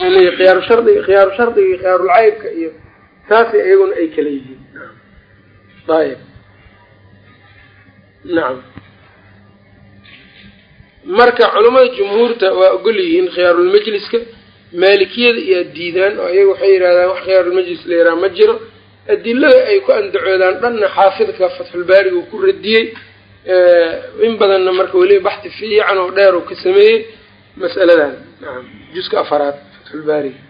khiyaaru shardiga khiyaaru shardiga iyo khiyaarulcaybka iyo taasi iyaguna ay kala yihiin. Ayb nacam marka culamada jumhuurta waa ogol yihiin khiyaarulmajliska maalikiyada iyo diidaan oo iyaga waxay yidhahdaan wax khiyaarulmajlis la yaraha ma jiro. Adilada ay ku andacoodaan dhanna xaafidka fatxulbaariga uu ku radiyey in badanna marka weliba baxdi fiican oo dheer uu ka sameeyey mas'aladan. Nacam juska afaraad fatxulbaariga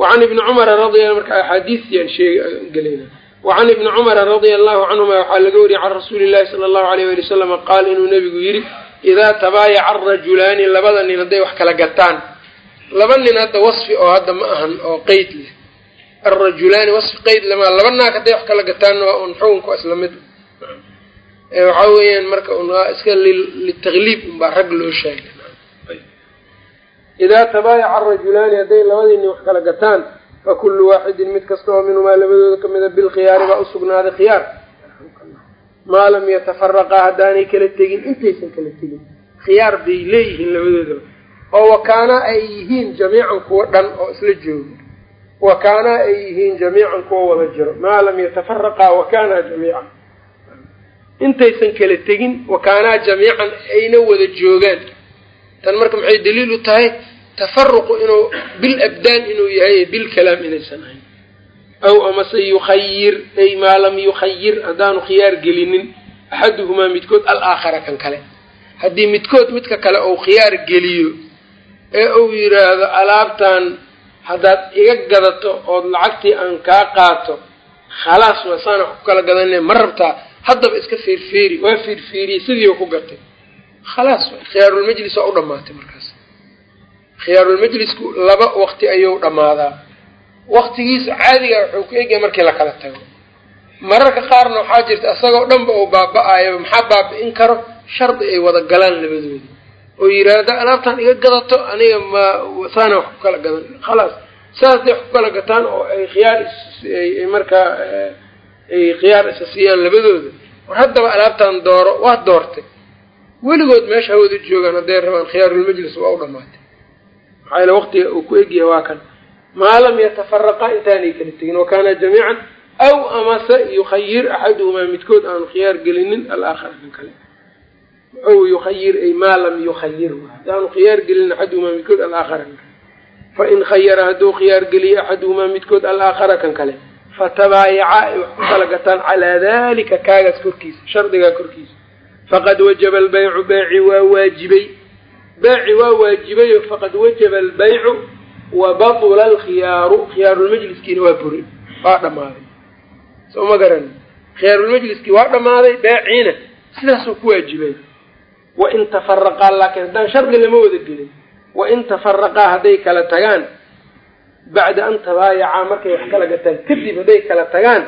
wacan ibni cumara radia marka axaadiistiaan sheeggelayna wacan ibni cumara radia allahu canhuma waxaa laga wariyey can rasuuli llahi sala allahu alayh wali wasalama qaal inuu nabigu yidhi idaa tabaayaca arajulaani labada nin hadday wax kala gataan laba nin hadda wasfi oo hadda ma ahan oo qeyd leh. Alrajulaani wasfi qeyd lama laba naag hadday wax kala gataanna waa un xukunka isla mid waxaa weeyaan marka un waa iska litagliib unbaa rag loo sheegay idaa tabaayaca arajulaani hadday labadii wax kala gataan fa kullu waaxidin mid kasta oo minhumaa labadooda kamida bilkhiyaari baa usugnaaday khiyaar maa lam yatafaraqaa haddaanay kala tegin intaysan kala tegin khiyaar bay leeyihiin labadoodaba oo wakaanaa ay yihiin jamiican kuwa dhan oo isla jooga wakaanaa ay yihiin jamiican kuwa wada jiro maa lam yatafaraqaa wakaanaa jamiican intaysan kala tegin wakaanaa jamiican ayna wada joogaan tan marka maxay daliil u tahay tafaruqu inuu bil abdaan inuu yahay bil kalaam inaysan ahayn aw amase yukhayir ay maa lam yukhayir haddaanu khiyaar gelinin axaduhumaa midkood alaakhara kan kale. Haddii midkood midka kale uu khiyaar geliyo ee uu yidhaahdo alaabtan haddaad iga gadato ood lacagtii aan kaa qaato khalaas waa saana ku kala gadanay ma rabtaa? Haddaba iska feerfeeri waa feerfeeriyey sidiiba ku gatay khalaas khiyaarulmajlis waa u dhamaatay markaas khiyaarulmajlisku laba waqti ayuu dhammaadaa waqtigiisa caadiga wuxuu ku egyahay markii la kala tago mararka qaarna waxaa jirta isagoo dhanba uu baaba-ayo maxaa baaba-in karo shardi ay wada galaan labadooda oo yidhaahda alaabtaan iga gadato aniga ma saana wax ku kala gadan khalaas saas day wax ku kala gataan oo ay khiyaar ay markaa ay khiyaar isa siiyaan labadooda war haddaba alaabtaan dooro waa doortay weligood meesha hawada joogaan hadday rabaan khiyaarulmajlis waa u dhamaatay maxaa yaele waqtiga uu ku egyahay waa kan. Maa lam yatafaraqaa intaanay kala tegin wakaana jamiican aw amase yukhayir axaduhumaa midkood aanu khiyaar gelinin alaakhara kan kale. Aw yukhayir ay maa lam yukhayir hadaanu khiyaar gelinin axaduhumaa midkood alaakhara kan kale. Fain khayara hadduu khiyaar geliyo axaduhumaa midkood alaakhara kan kale fatabaayaca ay wax ku kala gataan calaa dalika kaagaas korkiisa shardigaa korkiisa faqad wajaba albaycu beeci waa waajibay beeci waa waajibayo faqad wajaba albaycu wa batula alkhiyaaru khiyaarulmajliskiina waa buri waa dhammaaday soo ma garan khiyaarulmajliskii waa dhammaaday beeciina sidaasuu ku waajibay wain tafaraqaa laakiin haddaan shardi lama wada gelin wain tafaraqaa hadday kala tagaan bacda an tabaayacaa markay wax kala gataan kadib hadday kala tagaan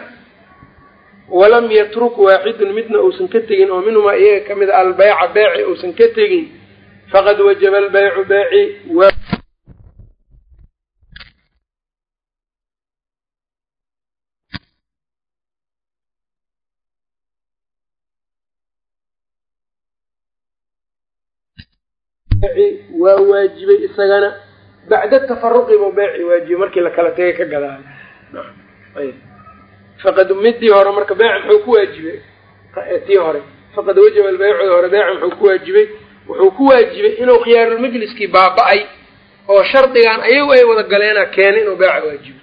walam yatruk waaxidun midna uusan ka tegin oo minhumaa iyaga ka mid a albeyca beeci uusan ka tegin faqad wajaba albaycu beeci waa waajibay isagana. Bacda tafaruqi buu beeci waajibay markii la kala tegay ka gadaayo faqad midii hore marka beeci muxuu ku waajibay. Tii hore faqad wajaba albaycudi hore beeci muxuu ku waajibay. Wuxuu ku waajibay inuu khiyaarulmajliskii baaba-ay oo shardigan ayagu ay wada galeena keenay inuu beeca waajibay.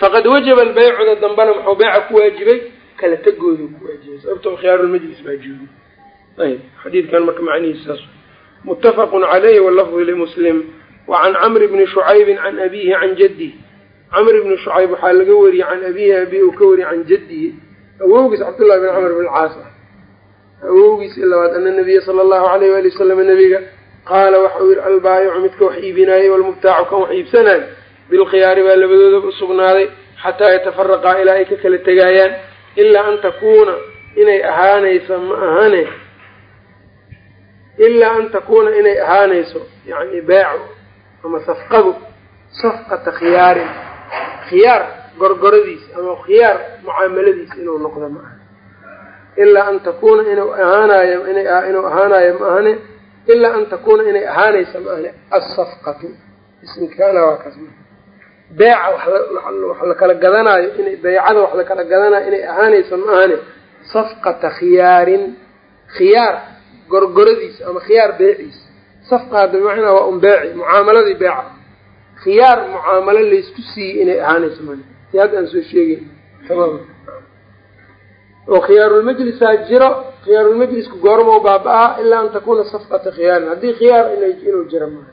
Faqad wajaba albaycuda dambena muxuu beeca ku waajibay kala tegoodu ku waajibay. Sababtoo khiyaarulmajlis baa joogay ayb xadiidkan marka macnihiisa saas. Mutafaqun caleyhi walafdu limuslim wacan camri bni shucaybin can abiihi can jaddihi camr bni shucayb waxaa laga wariyey can abiihi abi uu ka wariyey can jaddihi awowgiis cabdullahi bin camr bin caas ah. Awowgiis labaad ana nabiya sala allahu alayh waali wasalam nabiga qaala waxau yihi albaayicu midka wax iibinaayey walmubtaacu kan wax iibsanaayo bilkhiyaari baa labadoodaba usugnaaday xataa yatafaraqaa ilaa ay ka kala tegaayaan ilaa an takuuna inay ahaanayso ma ahane ilaa an takuuna inay ahaanayso yani beecu ama safqadu safqata khiyaarin khiyaar gorgoradiis ama khiyaar mucaamaladiis inuu noqdo ma aha. Ilaa an takuuna inuu ahaanayo inuu ahaanayo ma ahane ilaa an takuuna inay ahaanaysa ma ahane asafqatu ismkaana waa kaas beeca wax la kala gadanaayo inay baycada wax la kala gadanayo inay ahaanayso ma ahane safqata khiyaarin khiyaar gorgoradiisa ama khiyaar beeciisa safqa hadda bimacnaa waa un beeci mucaamaladii beeca khiyaar mucaamalo laysku siiyey inay ahaanayso ma si hadda aan soo sheegeyn tamam oo khiyaarulmajlisaa jiro khiyaarulmajlisku goorma u baaba-aa ilaa an takuna safqata khiyaarin haddii khiyaar inuu jiro maaha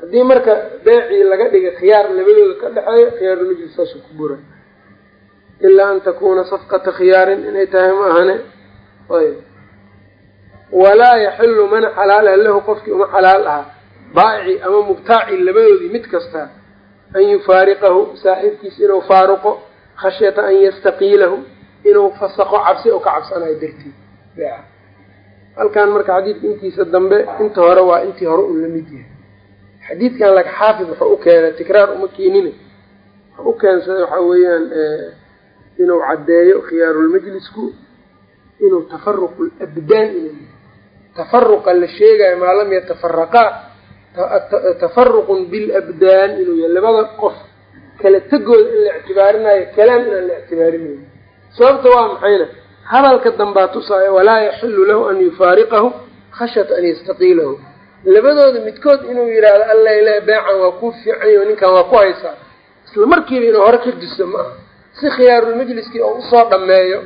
haddii marka beecii laga dhiga khiyaar labadooda ka dhexeeyo khiyaarulmajlis saasuu ku bura ilaa an takuna safqata khiyaarin inay tahay ma ahane. Ayb walaa yaxilu man xalaala lahu qofkii uma xalaal aha baa'ici ama mubtaaci labadoodii mid kasta an yufaariqahu saaxiibkiis inuu faaruqo khashyata an yastaqiilahu inuu fasaqo cabsi oo ka cabsanayo dartiid halkan marka xadiidka intiisa dambe inta hore waa intii hore uu la mid yahay. Xadiidkan laka xaafid wuxuu u keenay tikraar uma keenina wuxuu u keensaday waxa weeyaan inuu caddeeyo khiyaarulmajlisku inuu tafaruqu labdaan inuu yahay. Tafaruqa la sheegayo maa lam yatafaraqaa tafaruqun bilabdaan inuu yahay labada qof. Kala tegooda in la ictibaarinayo kalaam inaan la ictibaarinayo sababta waa maxayna? Hadalka dambaa tusaayo walaa yaxilu lahu an yufaariqahu khashyata an yastaqiilahu. Labadooda midkood inuu yidhaahdo alla ilaah beecan waa ku fiicanyo ninkan waa ku haysaa. Isla markiiba inuu hore ka diso ma aha. Si khiyaarulmajliskii oo u soo dhammeeyo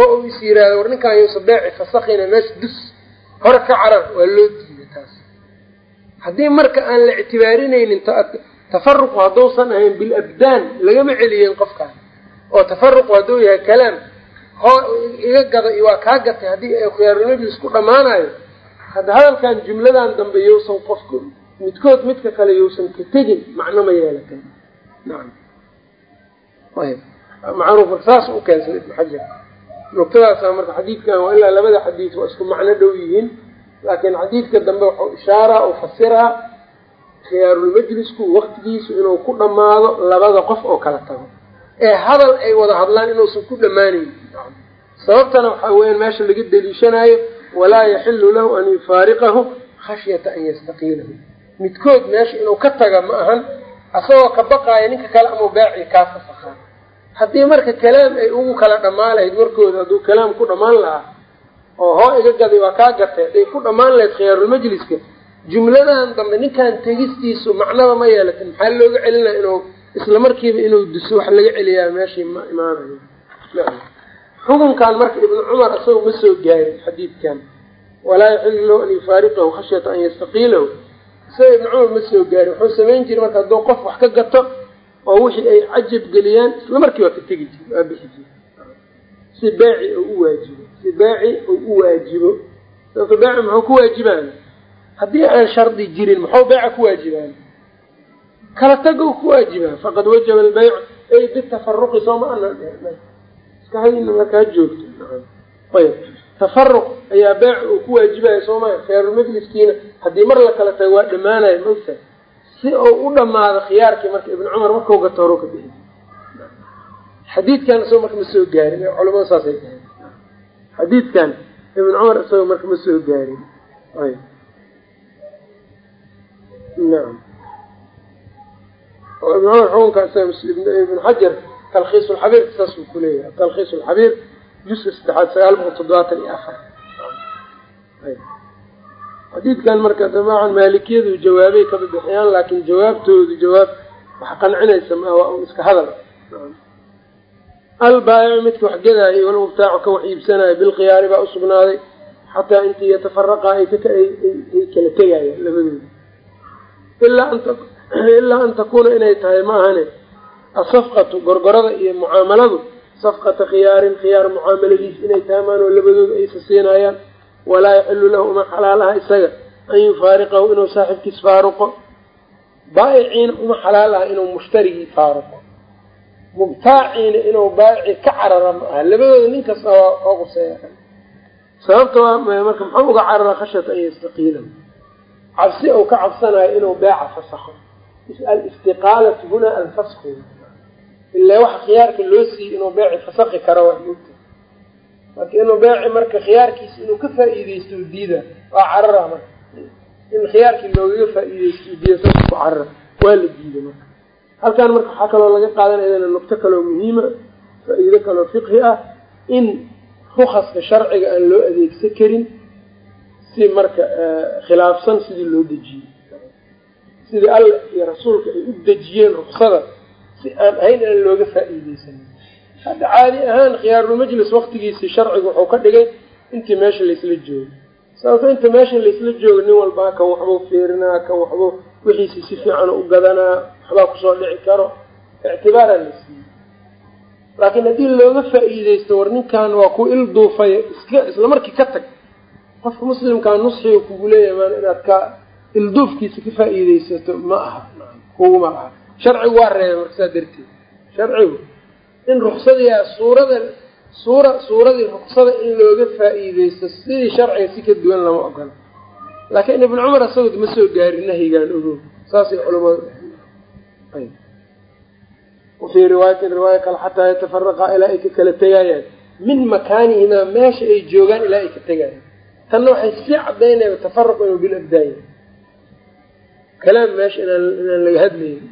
oo uu is yidhaahdo war ninkan yuusa beeci fasakina meesha dus. Hore ka carar waa loo taas haddii marka aan la ictibaarinaynin tafaruqu hadduusan ahayn bilabdaan lagama celiyen qofkaan oo tafaruqu hadduu yahay kalaam hoo iga gada waa kaa gatay haddii ay khiyaarulmajlis ku dhammaanayo hadda hadalkan jumladan dambe yousan qofku midkood midka kale yousan ka tegin macno ma yeelatan. Nacam ayb macruuf marka saas u keensaday ibnu xajar. Nuqtadaasa marka xadiidkan waa ilaa labada xadiid waa isku macno dhow yihiin laakiin xadiidka dambe waxuu ishaaraa oo fasiraa khiyaarulmajlisku waktigiisu inuu ku dhammaado labada qof oo kala tago. Ee hadal ay wada hadlaan inuusan ku dhammaanayn. Sababtana waxaa weeyaan meesha laga deliishanaayo walaa yaxilu lahu an yufaariqahu khashyata an yastaqiilahu. Midkood meesha inuu ka taga ma ahan asagoo ka baqaaya ninka kale amau beeci kaa fasakaa haddii marka kalaam ay ugu kala dhammaan lahayd warkooda hadduu kalaam ku dhammaan lahaa oo hoo iga gaday waa kaa gatay hadday ku dhammaan lahayd khiyaarulmajliska jumladan dambe ninkan tegistiisu macnaba ma yeelatin. Maxaa looga celinaya inuu isla markiiba inuu duso wax laga celiyaa meeshii ma imaanayo xukunkan marka ibnu cumar isaga ma soo gaarin xadiidkan. Walaa yaxilu lahu an yufaariqahu khashyata an yastaqiilahu. Isaga ibnu cumar ma soo gaarin. Wuxuu samayn jiray marka hadduu qof wax ka gato oo wixii ay cajab geliyaan isla markii waa ka tegi jiri waa bixi jiri si baaci oo u waajibo si baaci u waajibo. Sababto baaci muxuu ku waajibaan? Haddii aan shardi jirin muxuu beeca ku waajibaan? Kala tago ku waajibaa faqad wajaba albayc ay bitafaruqi sooma ana maskaxdiina markaa joogto ayb tafaruq ayaa beec uu ku waajibaya soomaya khiyaarulmajliskiina haddii mar la kala tago waa dhammaanaya maogtahay si uu u dhamaado khiyaarkii marka ibnu cumar markau gato horo ka bixi. Xadiidkan isagoo marka ma soo gaarin culamada saasay tahay xadiidkan ibnu cumar isagoo marka ma soo gaarin. Nacam oo ibnu cumar xukunka ibnu xajar talkhiis lxabiir saasuu kuleeyahay talkhiis lxabiir juska saddexaad sagaal boqol toddobaatan iyo afar. Xadiidkan marka dabaacan maalikiyadu jawaabay ka bibixiyaan laakin jawaabtoodu jawaab wax qancinaysa maaha waa iska hadal albaayicu midka wax gadaayo walmubtaacu ka wax iibsanaayo bilkhiyaari baa usugnaaday xataa intii yatafaraqa ay kala tegayaan labadooda. Ilaa an takuuna inay tahay ma ahane asafqatu gorgorada iyo mucaamaladu safqata khiyaarin khiyaar mucaamaladiis inay tahay maanoo labadooda aysa siinayaan walaa yaxilu lahu uma xalaalaha isaga an yufaariqahu inuu saaxibkiis faaruqo. Baayiciina uma xalaal aha inuu mushtarigii faaruqo mubtaaciina inuu baayici ka carara ma aha. Labadooda nin kasta waa quseeya sababta marka muxuu uga carara khashyata an yastaqiilahu cabsi ou ka cabsanayo inuu beeca fasakho alistiqaalatu huna alfasku ilaa waxa khiyaarka loo siiyey inuu beeci fasakhi karo waa mogta marka inuu beeci marka khiyaarkiisa inuu ka faa-iideysto diida waa carara marka. In khiyaarkii loogaga faa-iideysto diida carara. Waa la diiday marka halkaan marka waxaa kaloo laga qaadanaya nugto kaloo muhiima faa-iido kaloo fiqhi ah in rukaska sharciga aan loo adeegsan karin si marka khilaafsan sidii loo dejiyey sidii alla iyo rasuulka ay u dejiyeen ruksada si aan ahayn aan looga faa-iideysanin hadda caadi ahaan khiyaarulmajlis waktigiisii sharcigu wuxuu ka dhigay intii meesha laysla joogo. Sababto inta meesha laysla joogo nin walbaa kan waxbuu fiirinaa kan waxbuu wixiisi si fiican u gadanaa waxbaa ku soo dhici karo ictibaaraa la siiyey. Laakiin haddii looga faa-iideysto war ninkan waa ku il duufaya iska isla markii ka tag. Qofka muslimkaa nusxiga kugu leeyahay maan inaad ka ilduufkiisa ka faa-iideysato ma aha. Kuguma aha. Sharcigu waa reebay marka saa darteed. Sharcigu in ruksadiia suurada suura suuradii ruksada in looga faa-iideysto sidii sharciga si ka duwan lama ogola. Laakiin ibn cumar asagoo ma soo gaarin nahyigaan ogo saasay culamadu wafii riwaayatin riwaaya kale xataa yatafaraqa ilaa ay ka kala tegayaan min makaanihimaa meesha ay joogaan ilaa ay ka tegayaan tanna waxay sii cadaynaya tafaruq inuu bil abdaaya kalaam meesha inaan inaan laga hadlaynin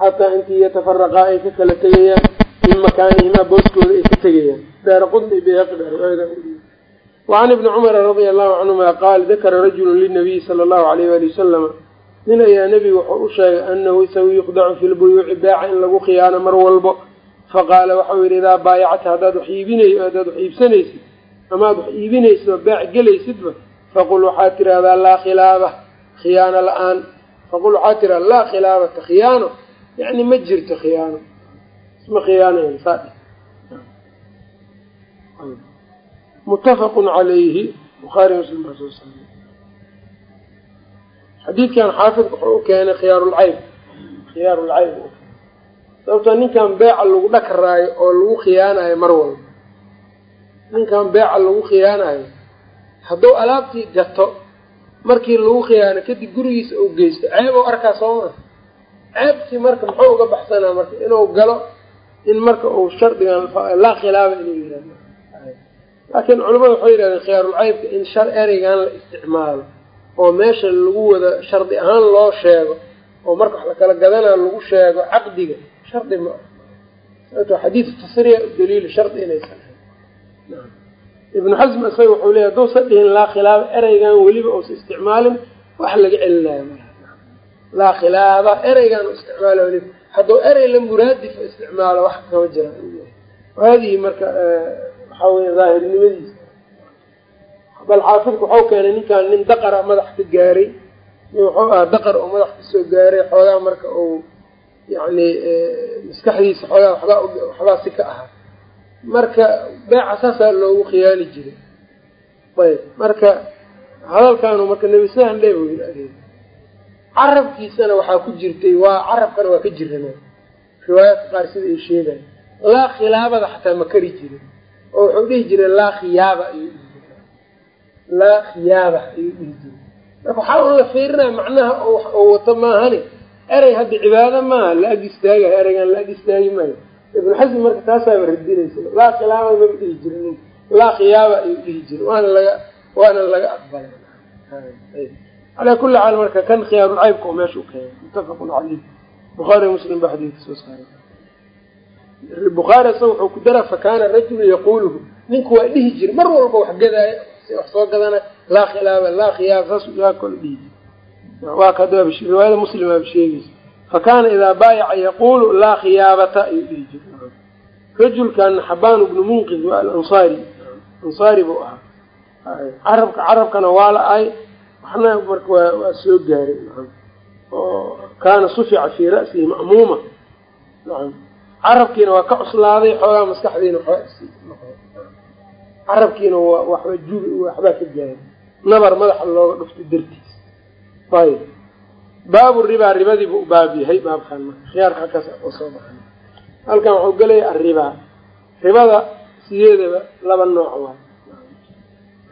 xataa intii yatafaraqaa ay ka kala tegayaan min makaanihimaa booskooda ay ka tegayaan daara qudni wacan ibni cumara radia allahu canhuma qaal dakara rajulu linabiyi sala allahu alayh wali nin ayaa nebiga wuxuu u sheegay anahu isagu yukhdacu fi lbuyuuci baaca in lagu khiyaano mar walbo. Faqaala waxau yidhi idaa baayacta haddaad wax iibinay haddaad wax iibsanaysid amaad wax iibinaysid oo baac gelaysidba faqul waxaad tirahdaa laa khilaaba khiyaano la'aan faqul waxaad tiradaa laa khilaabata khiyaano? Yani ma jirto khiyaano. Isma khiyaanayn saa muttafaqun calayhi bukhaari muslim baa soo xadiidkan xaafidka wuxuu u keenay khiyaarulcayb khiyaarulcayb sababtoo ninkan beeca lagu dhakaraayo oo lagu khiyaanayo mar walba. Ninkan beeca lagu khiyaanayo hadduu alaabtii gato markii lagu khiyaano kadib gurigiisa uu geysto ceeb ou arkaa soo maa ceebtii marka muxuu uga baxsanaa marka inuu galo in marka uu shardigan laa khilaaba inuu yihahdo laakiin culamadu waxay yidhahdeen khiyaarulcaybka in shar ereygan la isticmaalo oo meesha lagu wada shardi ahaan loo sheego oo marka wax la kala lagu sheego caqdiga shardi ma ah sababto xadiidu tasriya daliil shardi inaysan ibnu xasm isaga wuxuu leeya haduusa dhihin laa khilaaba ereygan weliba uusa isticmaalin wax laga celinayo ma laa khilaaba ereygan u isticmaalo weliba. Hadduu erey la muraadifa isticmaalo wax kama jiraan haadihi marka waxaa weye daahirnimadiisa bal xaafidku waxau keenay ninkan nin daqara madax ka gaaray nin wuxuu ahaa daqar oo madax ka soo gaaray xoogaa marka uu yani maskaxdiisa xoogaa waxbaa si ka ahaa. Marka beeca saasaa loogu khiyaali jiray. Ayb marka hadalkaanu marka nebi saan dhe bu yiri carabkiisana waxaa ku jirtay waa carabkana waa ka jirana. Riwaayaadka qaar sida ay sheegayo laa khilaabada xataa ma kari jirin. Oo wuxuu dhihi jiray laa khiyaaba ayuu laa khiyaaba ayuu dhihi jiray. Marka waxaa la fiirinaya macnaha oo wato maahani. Erey hadda cibaado maaha la ag istaagayo ereygan la ag istaagi maayo. Ibnu xasm marka taasaaba radinaysa. Laa khilaaba maba dhihi jirin. Nink laa khiyaaba ayuu dhihi jiray waana laga waana laga aqbalay. Calaa kuli xaal marka kan khiyaarulcaybka oo meesha u keenay. Muttafaqun caleyh bukhaari muslim baa xadiidka soo saaray. Bukhaari isaga wuxuu ku daraa fakaana rajulu yaquuluhu. Ninku waa dhihi jiray. Mar walba wax gadaayo wax soo gadana laa khilaaba laa khiyaaba saas aa kala dhihi jira waa ka riwaayada muslim aaba sheegaysa. Fakaana idaa baayaca yaquulu laa khiyaabata ayuu dhihi jiray. Rajulkan xabaan bnu munqid waa alansaari. Ansaari buu ahaa. Carabka carabkana waa la-ay waxna marka waa waa soo gaaray. Oo kaana sufica fii ra'sihi ma'muuma. Carabkiina waa ka cuslaaday xoogaa maskaxdiina waxba carabkiina waxba jubi waxbaa ka gaaray nabar madaxa looga dhufto dartiis. Ayb baabu ribaa ribadiibu u baab yahay baabkan marka. Khiyaarka halkaas oo soo baxay halkan waxuu gelaya arribaa ribada sideedaba laba nooc waay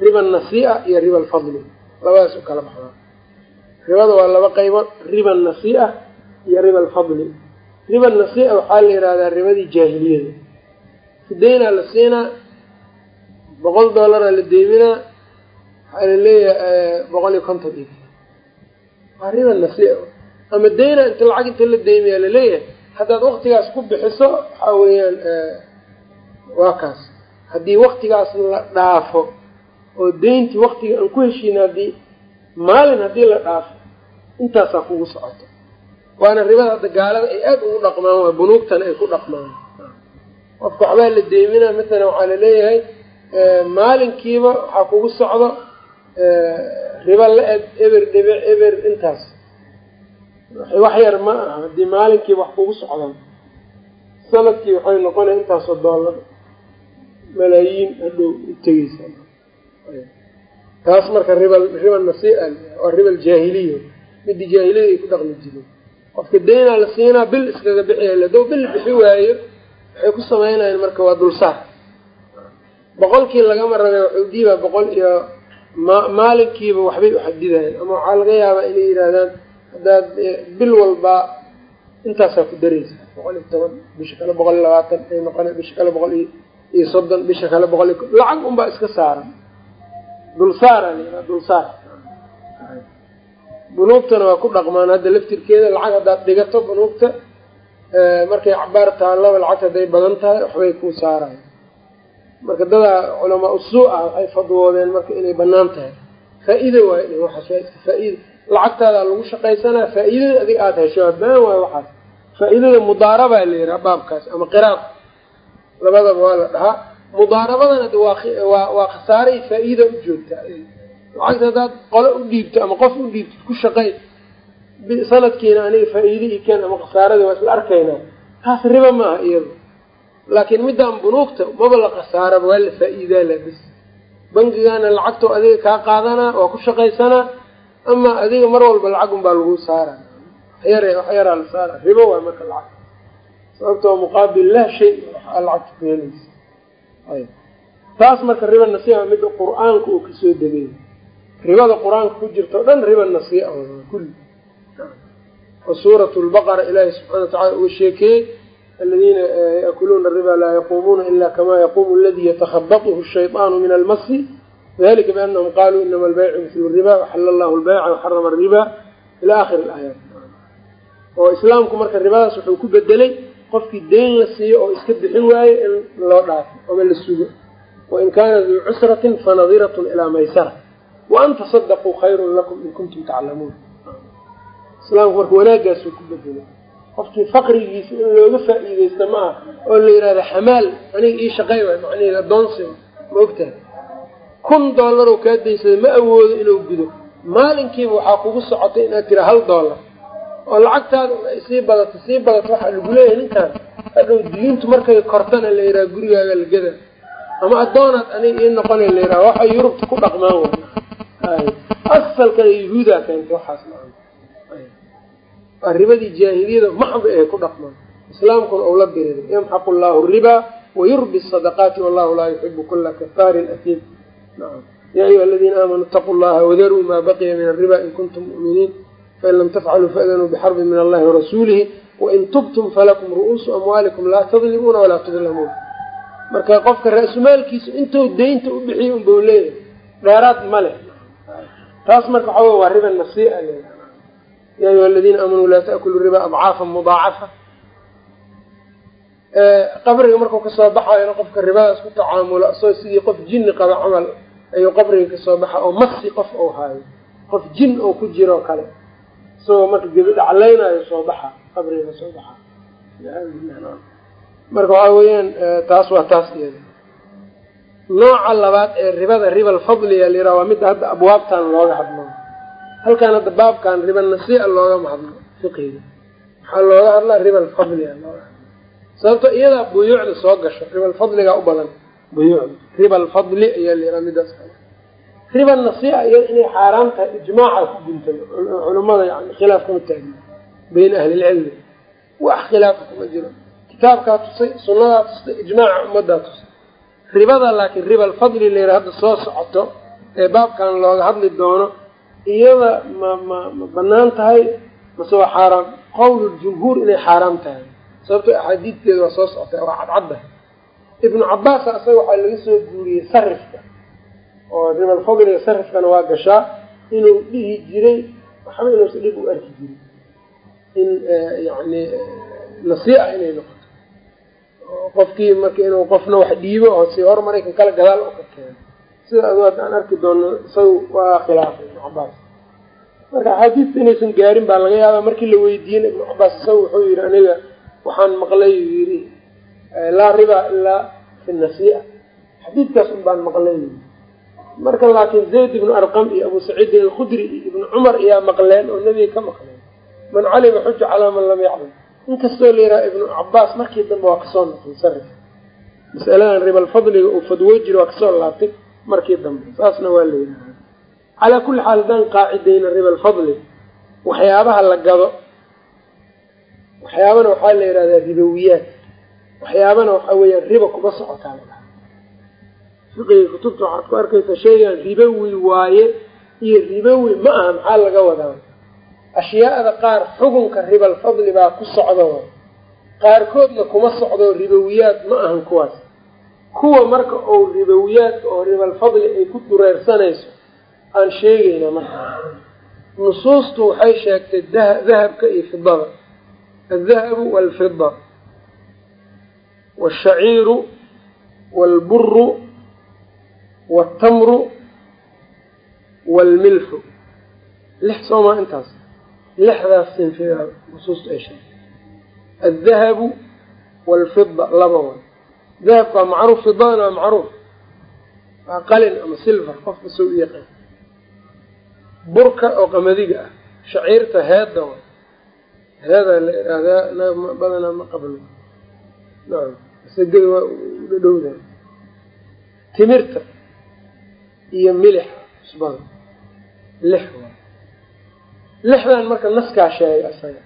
riba nasii'a iyo riba alfadli. Labadaas u kala baxdaa ribada waa laba qaybood riba nasii'a iyo riba alfadli. Riba nasii'a waxaa la yihahdaa ribadii jaahiliyada. Sideynaa la siinaa boqol dollaraa la deyminaa waxaa la leeyahay boqol iyo konton ig waa riba nasii'a ama deyna inta lacag inta la deymayaa la leeyahay haddaad waktigaas ku bixiso waxaa weeyaan waa kaas. Haddii waktigaas la dhaafo oo deyntii waktiga aan ku heshiina haddii maalin haddii la dhaafo intaasaa kugu socoto. Waana ribada hadda gaalada ay aada ugu dhaqmaan waa bunuugtana ay ku dhaqmaan. Qofka waxbaa la deyminaa matalan waxaa la leeyahay maalinkiiba waxaa kugu socdo riba la-eg eber dhibic eber intaas. Wax yar ma aha haddii maalinkiiba wax kugu socdaan. Sanadkii waxay noqonaya intaasoo doolar malaayiin hadhow u tegeysa. Taas marka riba riba nasi-a waa riba aljaahiliya midii jaahiliyada ay ku dhaqmi jireen. Qofka deynaa la siinaa bil iskaga bixiya hadow bil bixi waayo waxay ku sameynayaan marka waa dulsaar boqolkii lagama rabay dhiibaa boqol iyo ma maalinkiiba waxbay uxadidayaan ama waxaa laga yaabaa inay yidhaahdaan haddaad bil walbaa intaasaa ku daraysa boqol iyo toban bisha kale boqol iyo labaatan ay noqona bisha kale boqol iyo soddon bisha kale boqol iyo lacag unbaa iska saaran. Dulsaara la dulsaar bunuugtana waa ku dhaqmaan. Hadda laftirkeeda lacag haddaad dhigato bunuugta markay cabaar taallaba lacagta hadday badan tahay waxbay ku saarayan marka dadaa culamaa usuu ah waxay fadwoodeen marka inay bannaan tahay. Faa-iida waay waxaas faa-ida lacagtaadaa lagu shaqaysanaa faa-iidada adiga aada hesho baan waayo waxaas. Faa-iidada mudaarabaa la yihaha baabkaas ama qiraad labadaba waa la dhahaa. Mudaarabadana waa waa khasaaray faa-iida u joogtaa lacagta haddaad qole u dhiibto ama qof u dhiibtid ku shaqay sanadkiina aniga faa-iida i ken ama khasaaradii waa isla arkaynaa taas riba maaha iyado laakiin midaan bunuugta maba la khasaaraba waa la faa-iidaa la bis bangigaana lacagto adiga kaa qaadanaa waa ku shaqaysanaa ama adiga mar walba lacag un baa lagu saara. Waxyar wax yaraa la saara. Ribo waay marka lacag. Sababtoo muqaabil lah shay lacagta ku helaysa taas marka riba nasiixa midda qur'aanka uu ka soo degay. Ribada qur'aanka ku jirta o dhan riba nasiixa kulli. Oo suurat lbaqara ilaahi subxana watacala uu sheekeeyey aladiina yaakuluuna riba laa yaquumuuna ila kama yaquumu aladii yatakhabatuhu shayطaanu min almasi dalika bianahum qaluu inama albaycu mislu riba waxala allahu lbayca waxarama ariba ila akhiri laayaat oo islaamku marka ribadaas wuxuu ku bedelay qofkii deyn la siiyo oo iska bixin waayo in loo dhaafo ama la sugo wain kaana duu cusratin fanadiratun ilaa maysara waan tasadaquu khayrun lakum in kuntum taclamuun islaamku marka wanaagaasuu ku bedelay qofkii faqrigiisa in looga faa-iideysta ma aha oo la yidhahda xamaal aniga ii shaqey waay macnaheed adoonsi ma ogtahay. Kun dollarow kaa daysada ma awoodo inuu gudo. Maalinkiiba waxaa kugu socotay inaad tira hal dollar oo lacagtaada sii badato sii badato waxaa lagu leeyahay ninkaan. Hadhow diintu markay kortana la yidhaha gurigaaga lagada ama addoonaad aniga ii noqona la yidhaha waxay yurubta ku dhaqmaan way asalkana yahuudaa keentay waxaas maa waa ribadii jaahiliyada maxda ee ku dhaqmaan. Islaamkuna ou la diriray yamxaqu llahu riba wayurbi sadaqaati wallahu laa yuxibu kula kafaarin asiim. Ya ayuha aladiina aamanuu itaquu llaha wadaruu maa baqiya min ariba in kuntum mu'miniin. Fain lam tafcaluu faadanuu bixarbin min allahi warasuulihi wain tubtum falakum ru'uusu amwaalikum laa tadlimuuna walaa tudlamuun. Marka qofka ra-sumaalkiisu intuu deynta u bixiyo unbau leeyahay. Dheeraad ma leh. Taas marka waxaa waa riba nasiia le ya ayuha aladiina aamanuu laa taakulu riba adcaafan mudaacafa qabriga markuu ka soo baxayona qofka ribadaas ku tacaamulo asagoo sidii qof jinni qaba camal ayuu qabriga ka soo baxa oo masi qof ou haayo qof jin oo ku jiroo kale isagoo marka gebi dhaclaynayo soo baxa qabriga ka soo baxa marka waxaa weeyaan taas waa taas iyada nooca labaad ee ribada riba alfadliya layiraha waa midda hadda abwaabtan looga hadlo halkan hadda baabkan riba nasii'a loogama hadlo fiqiga waxaa looga hadlaa riba alfadliya looga hadla sababto iyadaa buyuucda soo gasho riba alfadligaa u badan. Buyuucda riba alfadli ayaa layiraha midaas kale riba nasii'a iyada inay xaaraam tahay ijmaaca ku guntay culimada yani khilaaf kama taagin bayna ahlilcilmi wax khilaafa kuma jiro. Kitaabkaa tusay sunnadaa tustay ijmaaca ummaddaa tusay. Ribada laakiin riba alfadli layira hadda soo socoto ee baabkan looga hadli doono iyada ma ma ma bannaan tahay mase waa xaaraam. Qowluljumhuur inay xaaraam tahay. Sababto axaadiidteeda waa soo socota waa cadcadda ibnu cabaasa isaga waxaa laga soo guuriyey sarifka. Oo riba alfadliga sarifkana waa gashaa inuu dhihi jiray waxba inuusa dhib u arki jiray. In yani nasiica inay noqoto. Qofkii marka inuu qofna wax dhiibo oo si hormaray kan kale gadaal u ka sida adu aan arki doono isaga waa khilaafay ibnu cabaas marka axaadiista inaysan gaarin baa laga yaabaa markii la weydiiyena ibnu cabaas isaga wuxuu yihi aniga waxaan maqlay yidhi laa riba ilaa fi nasii'a. Xadiidkaas un baan maqlay marka laakiin zayd ibnu arqam iyo abu saciidin alkhudri iyo ibnu cumar ayaa maqleen oo nebiga ka maqleen. Man calima xuja calaa man lam yaclam inkastoo la yidhaha ibnu cabaas markii dambe waa ka soo noqday sarif masaladan ribalfadliga uu fadwo jiro waa ka soo laabtay markii dambe saasna waa la yidhaha calaa kulli xaal haddaan qaacidayna ribalfadli waxyaabaha la gado waxyaabana waxaa la yidhahdaa ribowiyaad waxyaabana waxaa weeyaan riba kuma socotaa la dhaha fiqiga kutubta waxaad ku arkaysaa shaygan ribowi waaye iyo ribowi ma aha maxaa laga wadaa? Ashyaada qaar xukunka ribalfadli baa ku socda. Qaarkoodna kuma socdo ribowiyaad ma ahan kuwaas kuwa marka uu ribowiyaadka oo ribalfadli ay ku dureersanayso aan sheegayna marka nusuustu waxay sheegtay dahabka iyo fidada aldahabu walfida wاshaciiru wاlburu wاltamru wاlmilxu lix soomaa intaas lixdaas sinfigaa nusuustu ay sheegtay aldahabu wاlfida laba way dahabka waa macruuf fidadana waa macruuf. Waa qalin ama silver qofka soo u yaqaan. Burka oo qamadiga ah shaciirta heedda wa heedaa la ihahdaa badanaa ma qabno. Nacam masagada waa udhadhowda timirta iyo milixa cusbada lix waa. Lixdan marka naskaa sheegay asaga.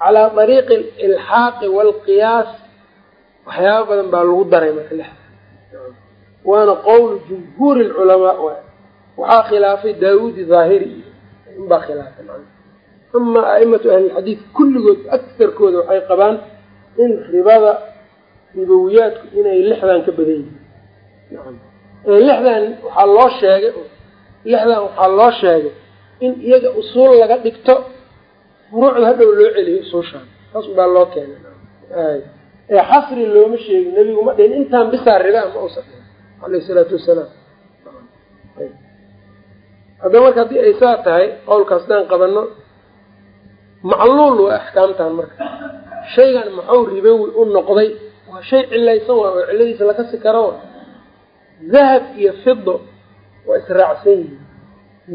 Calaa dariiqi alilxaaqi waalqiyaas waxyaaba badan baa lagu daray marka waana qowlu jumhuuri lculamaa waay waxaa khilaafay daawuudi dhaahiri inbaa khilaafay ama a'imatu ahlilxadiid kulligood akarkooda waxay qabaan in ribada ribowiyaadku inay lixdan ka badan yihiin. Lixdan waxaa loo sheegay lixdan waxaa loo sheegay in iyaga usuul laga dhigto furuucda hadhow loo celiyo usuushaan. Saas baa loo keenay ee xasri looma sheegin nebigu ma dhihin intaan bisaa ribaa ma usa dhihin aleyh isalaatu wasalaam. Haddaba marka haddii ay saa tahay qowlkaas daan qabano macluul waa axkaamtan marka. Shaygan maxuu ribowi u noqday waa shay cilaysan waa oo cilladiisa lakasi karo dahab iyo fido waa israacsan yihiin.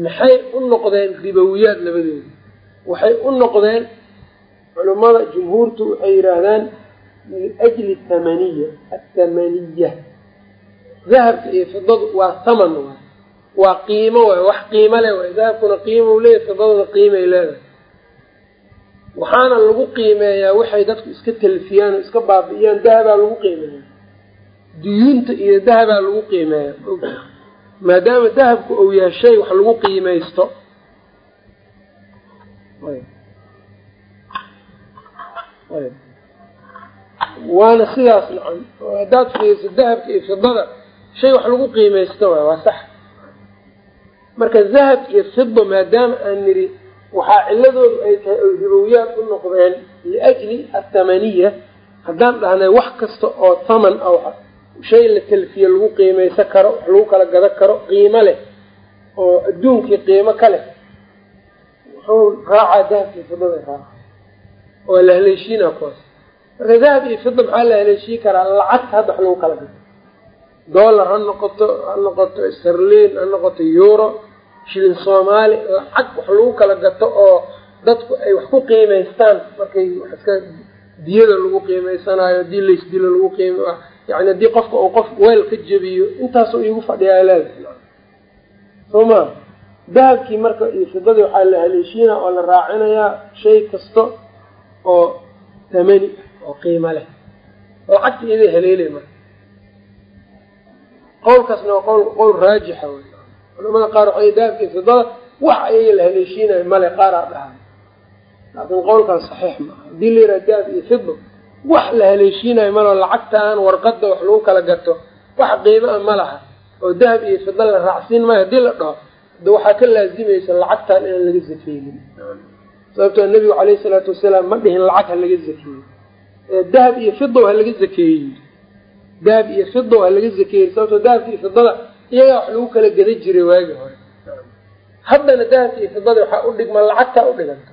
Maxay u noqdeen ribowiyaad labadooda waxay u noqdeen culummada jumhuurtu waxay yidhaahdaan liajli thamaniya athamaniya dahabka iyo fidadu waa thaman waay waa qiimo waay wax qiimo leh waay dahabkuna qiimau leeyahy fidaduna qiimay leedahay waxaana lagu qiimeeyaa waxay dadku iska talfiyaan oo iska baabi'iyaan dahabaa lagu qiimeeya duyuunta iyo dahabaa lagu qiimeeya maadaama dahabku uu yahay shay wax lagu qiimaysto waana sidaas nacan oo haddaad fiiriso dahabka iyo fidada shay wax lagu qiimaysto waay waa sax. Marka dahab iyo fido maadaama aan niri waxaa ciladoodu ay tahay oy ribowiyaad u noqdeen liajli athamaniya haddaan dhahnay wax kasta oo thaman a shay la talfiye lagu qiimaysan karo wax lagu kala gado karo qiimo leh oo adduunkii qiimo ka leh. Wuxuu raacaa dahabkii fidada raaca waa la haleeshiina kuwaas marka iyo fida maxaa la haleeshii karaa lacagta hadda wax lagu kala gato dollar ha noqoto ha noqoto starlin ha noqoto euro shilin soomaali lacag wax lagu kala gato oo dadku ay wax ku qiimaystaan. Markay iska diyada lagu qiimaysanaayo haddii laysdilo lagu qiim yani haddii qofka uu qof weel ka jebiyo intaasoo iigu fadhiyaa leeda soo ma dahabkii marka iyo fidadii waxaa la haleeshiina oo la raacinayaa shay kasta oo tamani oo qiimo leh lacagta iyada haleelay marka. Qowlkaasna waa qowl qowl raajixa wey culamada qaar waxay dahabkii fidada wax ayaga la haleeshiinayo male qaaraa dhahay laakiin qowlkaas saxiix maaha haddii la yidhaha dahab iyo fido wax la haleeshiinayo maleo lacagta aan warqada wax lagu kala gato wax qiimo a ma laha. Oo dahab iyo fida la raacsiin maayo haddii la dhaho de waxaa ka laazimaysa lacagtan inaan laga safeynin sababtoo nebigu calayhi salaatu wasalaam ma dhihin lacag ha laga zakeeyo dahab iyo fidow ha laga zakeeyey dahab iyo fidow ha laga zakeeyey sababtoo dahabka iyo fidada iyagaa wax lagu kala geda jiray waagi hore. Haddana dahabka iyo fidada waxaa u dhigma lacagtaa u dhiganta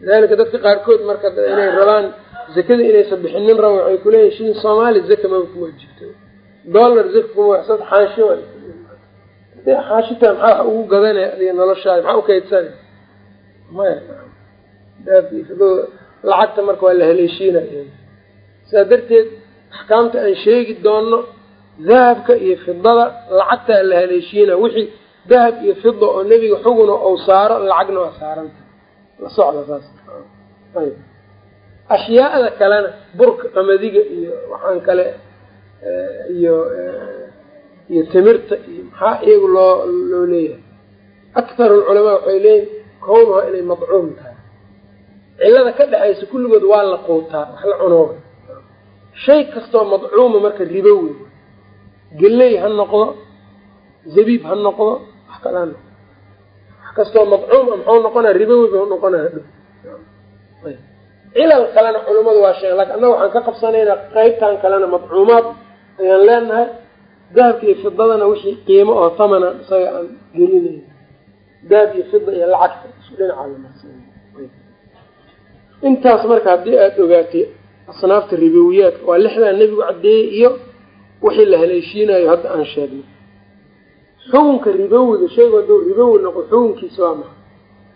lidalika dadka qaarkood marka inay rabaan zakada inaysan bixinin raba waxay kuleeyihin shilin soomaali zaka maba kuma jirto. Dollar zaka kuma waxsad xaansho xaashita maxaa wax ugu gadanaya adiga noloshaada maxaa maya dahabka iyo fidada lacagta marka waa la haleeshiinaya sidaa darteed axkaamta aan sheegi doono dahabka iyo fidada lacagtaa la haleeshiina wixii dahab iyo fida oo nebiga xuguna ou saaro lacagna waa saaranta. La socda saas. Ayb ashyaada kalena burka qamadiga iyo waxaan kale iyo iyo timirta iyo maxaa iyagu loo loo leeyahay? Akthar alculamaa waxay leeyihiin kownuha inay madcuum tahay cilada ka dhexaysa kulligood waa la quutaa wax la cunooba. Shay kastoo madcuuma marka ribo wey geley ha noqdo zabiib ha noqdo wax kale noqdo. Wax kastoo madcuuma muxuu noqonaa ribowi buu noqonaa hadhow. Cilal kalena culimmadu waa sheegen laakiin annaga waxaan ka qabsanaynaa qeybtan kalena madcuumaad ayaan leenahay. Dahabka iyo fidadana wixii qiimo oo thamana isaga aan gelinayn. Dahab iyo fida iyo lacagta isu dhinacaa lamarsan intaas marka haddii aada ogaatay asnaafta ribowiyaadka waa lixdaa nebigu caddeeyey iyo wixii la haleeshiinayo hadda aan sheegnay. Xukunka ribowiga shaygu hadduu ribowi noqo xukunkiisa waa maxay?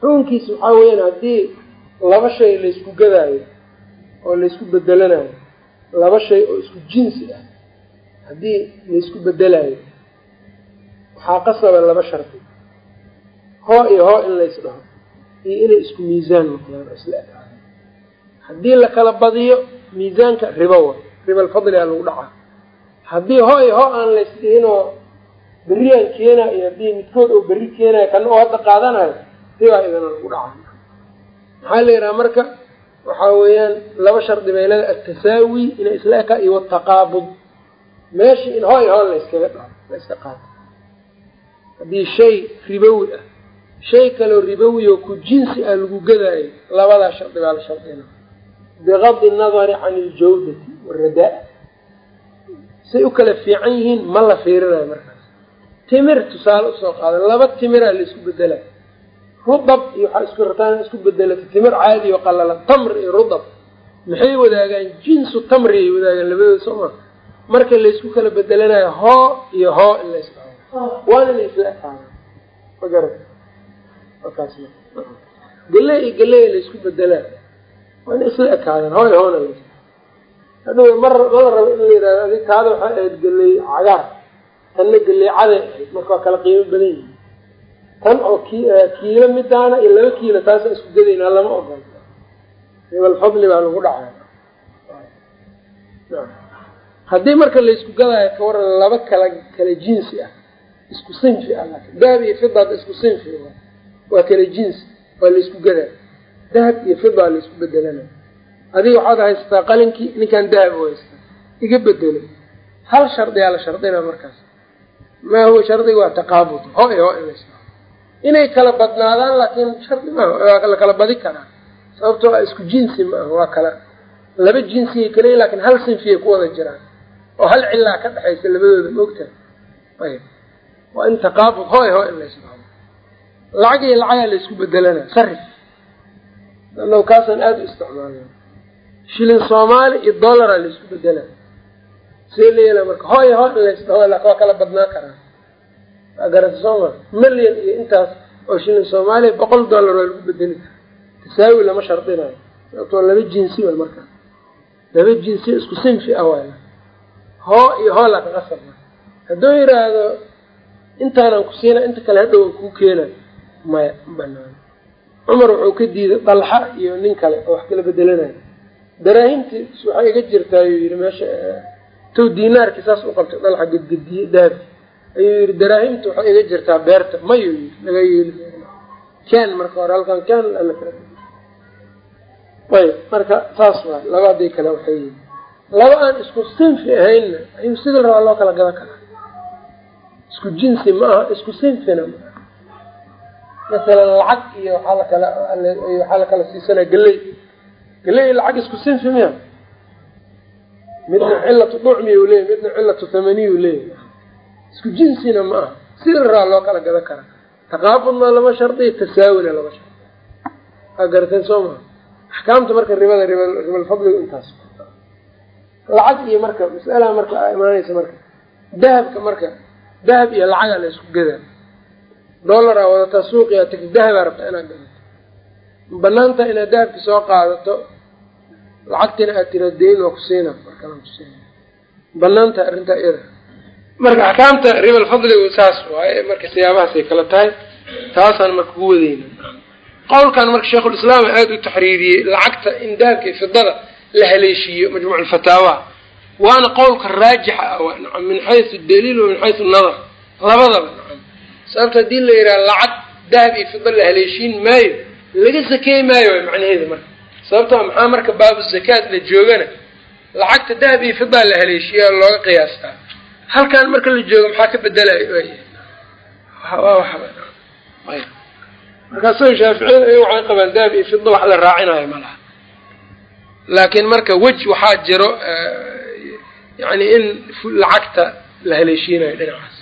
Xukunkiisa waxaa weyaan haddii laba shay laysku gadaayo oo laysku bedelanayo laba shay oo isku jinsi ah haddii laysku bedelayo waxaa qasaba laba shardi hoo iyo hoo in lays dhaho iyo inay isku miisaan noqdaan isla haddii la kala badiyo miisaanka ribo wa ribalfadligaa lagu dhacaa. Haddii hoo iyo hoo aan lays dhihinoo berriaan keenaa iyo haddii midkood oo berri keenayo kana oo hadda qaadanayo ribaa idana lagu dhacaa. Maxaa la yidhaha marka? Waxaa weeyaan laba shardi bay leeda atasaawi inay isla ekaa iyo wataqaabud meeshii in hoo iyo hoo layskaga dha la yska qaato. Haddii shay ribowi ah shay kaloo ribowi oo ku jinsi ah lagu gadaayo labadaa shardi baa la shardina bigadi nadari can iljawdati waradaa say u kala fiican yihiin ma la fiirinayo markaas timir tusaale u soo qaada laba timiraa la isku bedela rudab iyo waxaa isku rataan isku bedelata timir caadi oo qalala tamr iyo rudab maxay wadaagaan jinsu tamri ay wadaagaan labadooda soo ma marka laysku kala bedelanayo hoo iyo hoo in lays waana la isla ekaada magara akaas galey iyo galey laysku bedelaa waa ina isla ekaadaan hoo iyo hoona lays hadhow mar mala rabo in la yidhahdo adig taada waxay ahayd galey cagaar tanna galey caday ahayd marka waa kala qiimo badan yihi tan oo ki kiilo midaana iyo laba kiilo taasa isku gadaynaa lama ogol ribalfadli baa lagu dhacay. Haddii marka laysku gadaayo ka waran laba kala kala jinsi ah isku sinfi ah dahab iyo fidaad isku sinfi waa kala jinsi waa laysku gadaa dahab iyo fidaa laysku bedelana adiga waxaad haysataa qalinkii ninkaan dahab u haystaa. Iga bedelo hal shardiyaa la shardina markaas. Maa huwa shardiga waa taqaabud. Ho iyo ho in lays inay kala badnaadaan laakiin shardi maaha waa la kala badi karaa. Sababtoo a isku jinsi maaha waa kala. Laba jinsiyay kaleyi laakiin hal sinfiyay ku wada jiraan. Oo hal cilaa ka dhexaysa labadooda maogtahay ayb waa in taqaabud. In laysdhao lacag iyo lacagaa laysku bedelana sarif anagu kaasaan aada u isticmaalna shilin soomaali iyo dollaraa laysku bedelaa see leela marka hooy hoo in laysdhaho laakin waa kala badnaa karaa waa garata sooma milyan iyo intaas oo shilin soomaaliya boqol dollar waa lagu bedeli kara tasaawi lama shardinayo sababtoo laba jinsi way markaa laba jinsi isku sinfi ah waay hoo iyo hoo laka qasabna hadduu yidhaahdo intaanaan ku siina inta kale hadhow an kuu keena maya ma banaano cumar wuxuu ka diiday dalxa iyo nin kale oo wax kala bedelanayo daraahimtii waxay iga jirtaa ayuu yidhi meesha tow dinaarkii saas u qabtay dalxa gedgediye dahabi ayuu yidhi daraahimta waxay iga jirtaa beerta. Mayuu yidhi laga yeeli ken marka hore halkan ken ayb marka saas laba haday kale waxay yihiin laba aan isku sinfi ahaynna ayuu sida la rabaa loo kala gadan karaa isku jinsi ma aha isku sinfina maaha masalan lacag iyo waxaa lakala waxaa la kala siisanaa geley geley lacag isku sinfi miya midna cilatu ducmi u leeyahy midna cilatu thamaniy u leeyahy isku jinsina ma aha. Sida raa loo kala gadan karaa taqaabudna lama shardiyo tasaawina lama shardi aa garateen soo maha axkaamta marka ribada rib ribalfadligu intaas. Lacag iyo marka masalaha marka imaanaysa marka. Dahabka marka dahab iyo lacagaa la isku gadaa dollaraa wadataa suuqiyaa tagti dahabaa rabtaa inaad gadato banaanta inaad dahabki soo qaadato lacagtina aad tira deyn waa kusiina markala kusiina banaanta arrintaa iyada. Marka axkaamta ribal fadligu saas waaye marka siyaabahaasay kala tahay taasaan marka ku wadeyna qowlkan marka sheikhulislaam aada u taxriiriyey lacagta in dahabka iyo fidada la haleeshiiyo majmuuc alfataawa waana qowlka raajixa ah min xaysu daliil wa min xaysu nadar. Labadaba sababta haddii la yidhaha lacag dahab iyo fida la haleeshiin maayo laga sakey maayo way macnaheeda marka. Sababto maxaa marka baabu zakaad la joogana lacagta dahab iyo fidaa la haleeshiyaa looga qiyaastaa. Halkan marka la joogo maxaa ka bedelayo markaas shaaficiyada ay waxay qabaan dahab iyo fida wax la raacinayo ma laha. Laakiin marka wej waxaa jiro yani in lacagta la haleeshiinayo dhinacaas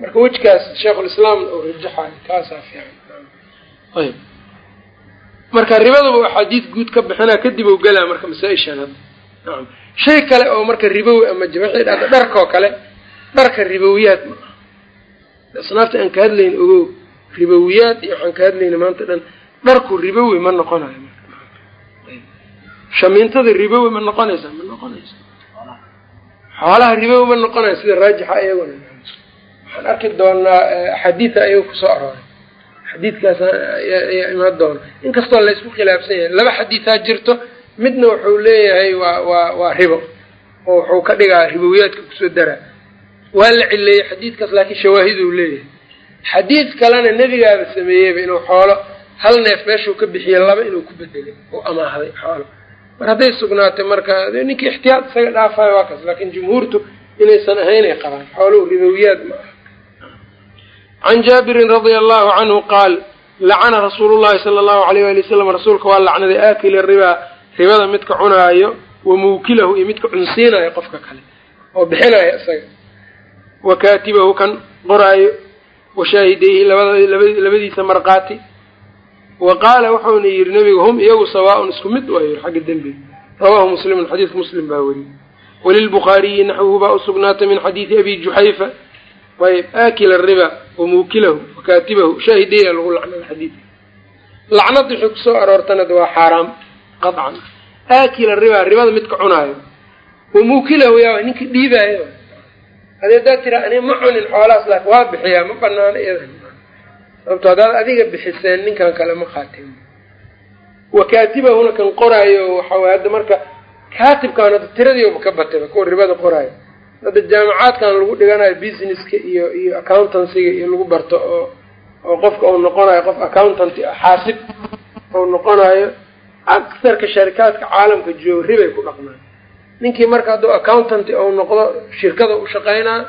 marka wejkaas sheikhulislaam oo rajaxayo kaasaa fiican. Ayb marka ribaduba axaadiid guud ka bixinaa kadib ou gelaa marka masaa-ishaan hadda. Nacam shay kale oo marka ribowi ama waxay dhahda dharkoo kale dharka ribowiyaad ma aha. Asnaafta aan ka hadlayn ogow ribowiyaad iyo waxaan ka hadlayna maanta dhan dharku ribowi ma noqonayo shamiintada ribowi ma noqonaysa ma noqonaysa xoolaha ribowi ma noqonayo sida raajixa iyaguna waxaan arki doonaa axaadiida ayaga ku soo arooray. Xadiidkaas ayaa imaan doona inkastoo la isku khilaafsan yahay laba xadiidaa jirto midna wuxuu leeyahay waa waa waa ribo oo wuxuu ka dhigaa ribowiyaadka ku soo daraa waa la cileeyey xadiidkaas laakiin shawaahiduu leeyahay. Xadiid kalena nebigaaba sameeyeyba inuu xoolo hal neef meeshuu ka bixiyey laba inuu ku bedelay oo amaahday xoolo. Mar hadday sugnaatay marka ninkii ixtiyaad isaga dhaafayo waa kaas laakiin jumhuurtu inaysan ahaynay qabaan xooluhu ribowiyaad ma aha can jaabirin radia allahu canhu qaal lacana rasuulu llahi sala allahu alayh wali wasalam rasuulka waa lacnaday aakili ribaa ribada midka cunaayo wa muukilahu iyo midka cunsiinayo qofka kale oo bixinayo isaga wa kaatibahu kan qoraayo wa shaahidayhi labadiisa markaati wa qaala wuxuuna yidhi nabigu hum iyagu sawaaun isku mid waa xagga dembiga rawaahu muslimun xadiidka muslim baa weriyey walilbukhaariyi naxwuhu baa usugnaatay min xadiidi abi juxayfa ayb aakila riba wa muukilahu wa lagu lacnada xadiidka lacnad wixii ku soo aroortanad waa xaaraam qaطcan aakila riba ribada midka cunaayo. Wa muukilahu yaa ninka dhiibaayo. Adi haddaad tira ani ma cunin xoolahaas laakin waa bixiyaa ma banaano iyadan. Sababto haddaad adiga bixiseen ninkan kale ma qaateen. Wa kaatibahuna kan qoraayo waxaway hadda marka kaatibkaan hadda tiradiiba ka batayba kuwa ribada qoraayo hadda jaamacaadkan lagu dhiganayo businesska iyo iyo accountancyga iyo lagu barto oo oo qofka uu noqonayo qof accountant xaasib uu noqonayo aksarka sharikaadka caalamka jooga ribay ku dhaqmaan. Ninkii marka hadduu accountant ou noqdo shirkada u shaqaynaa.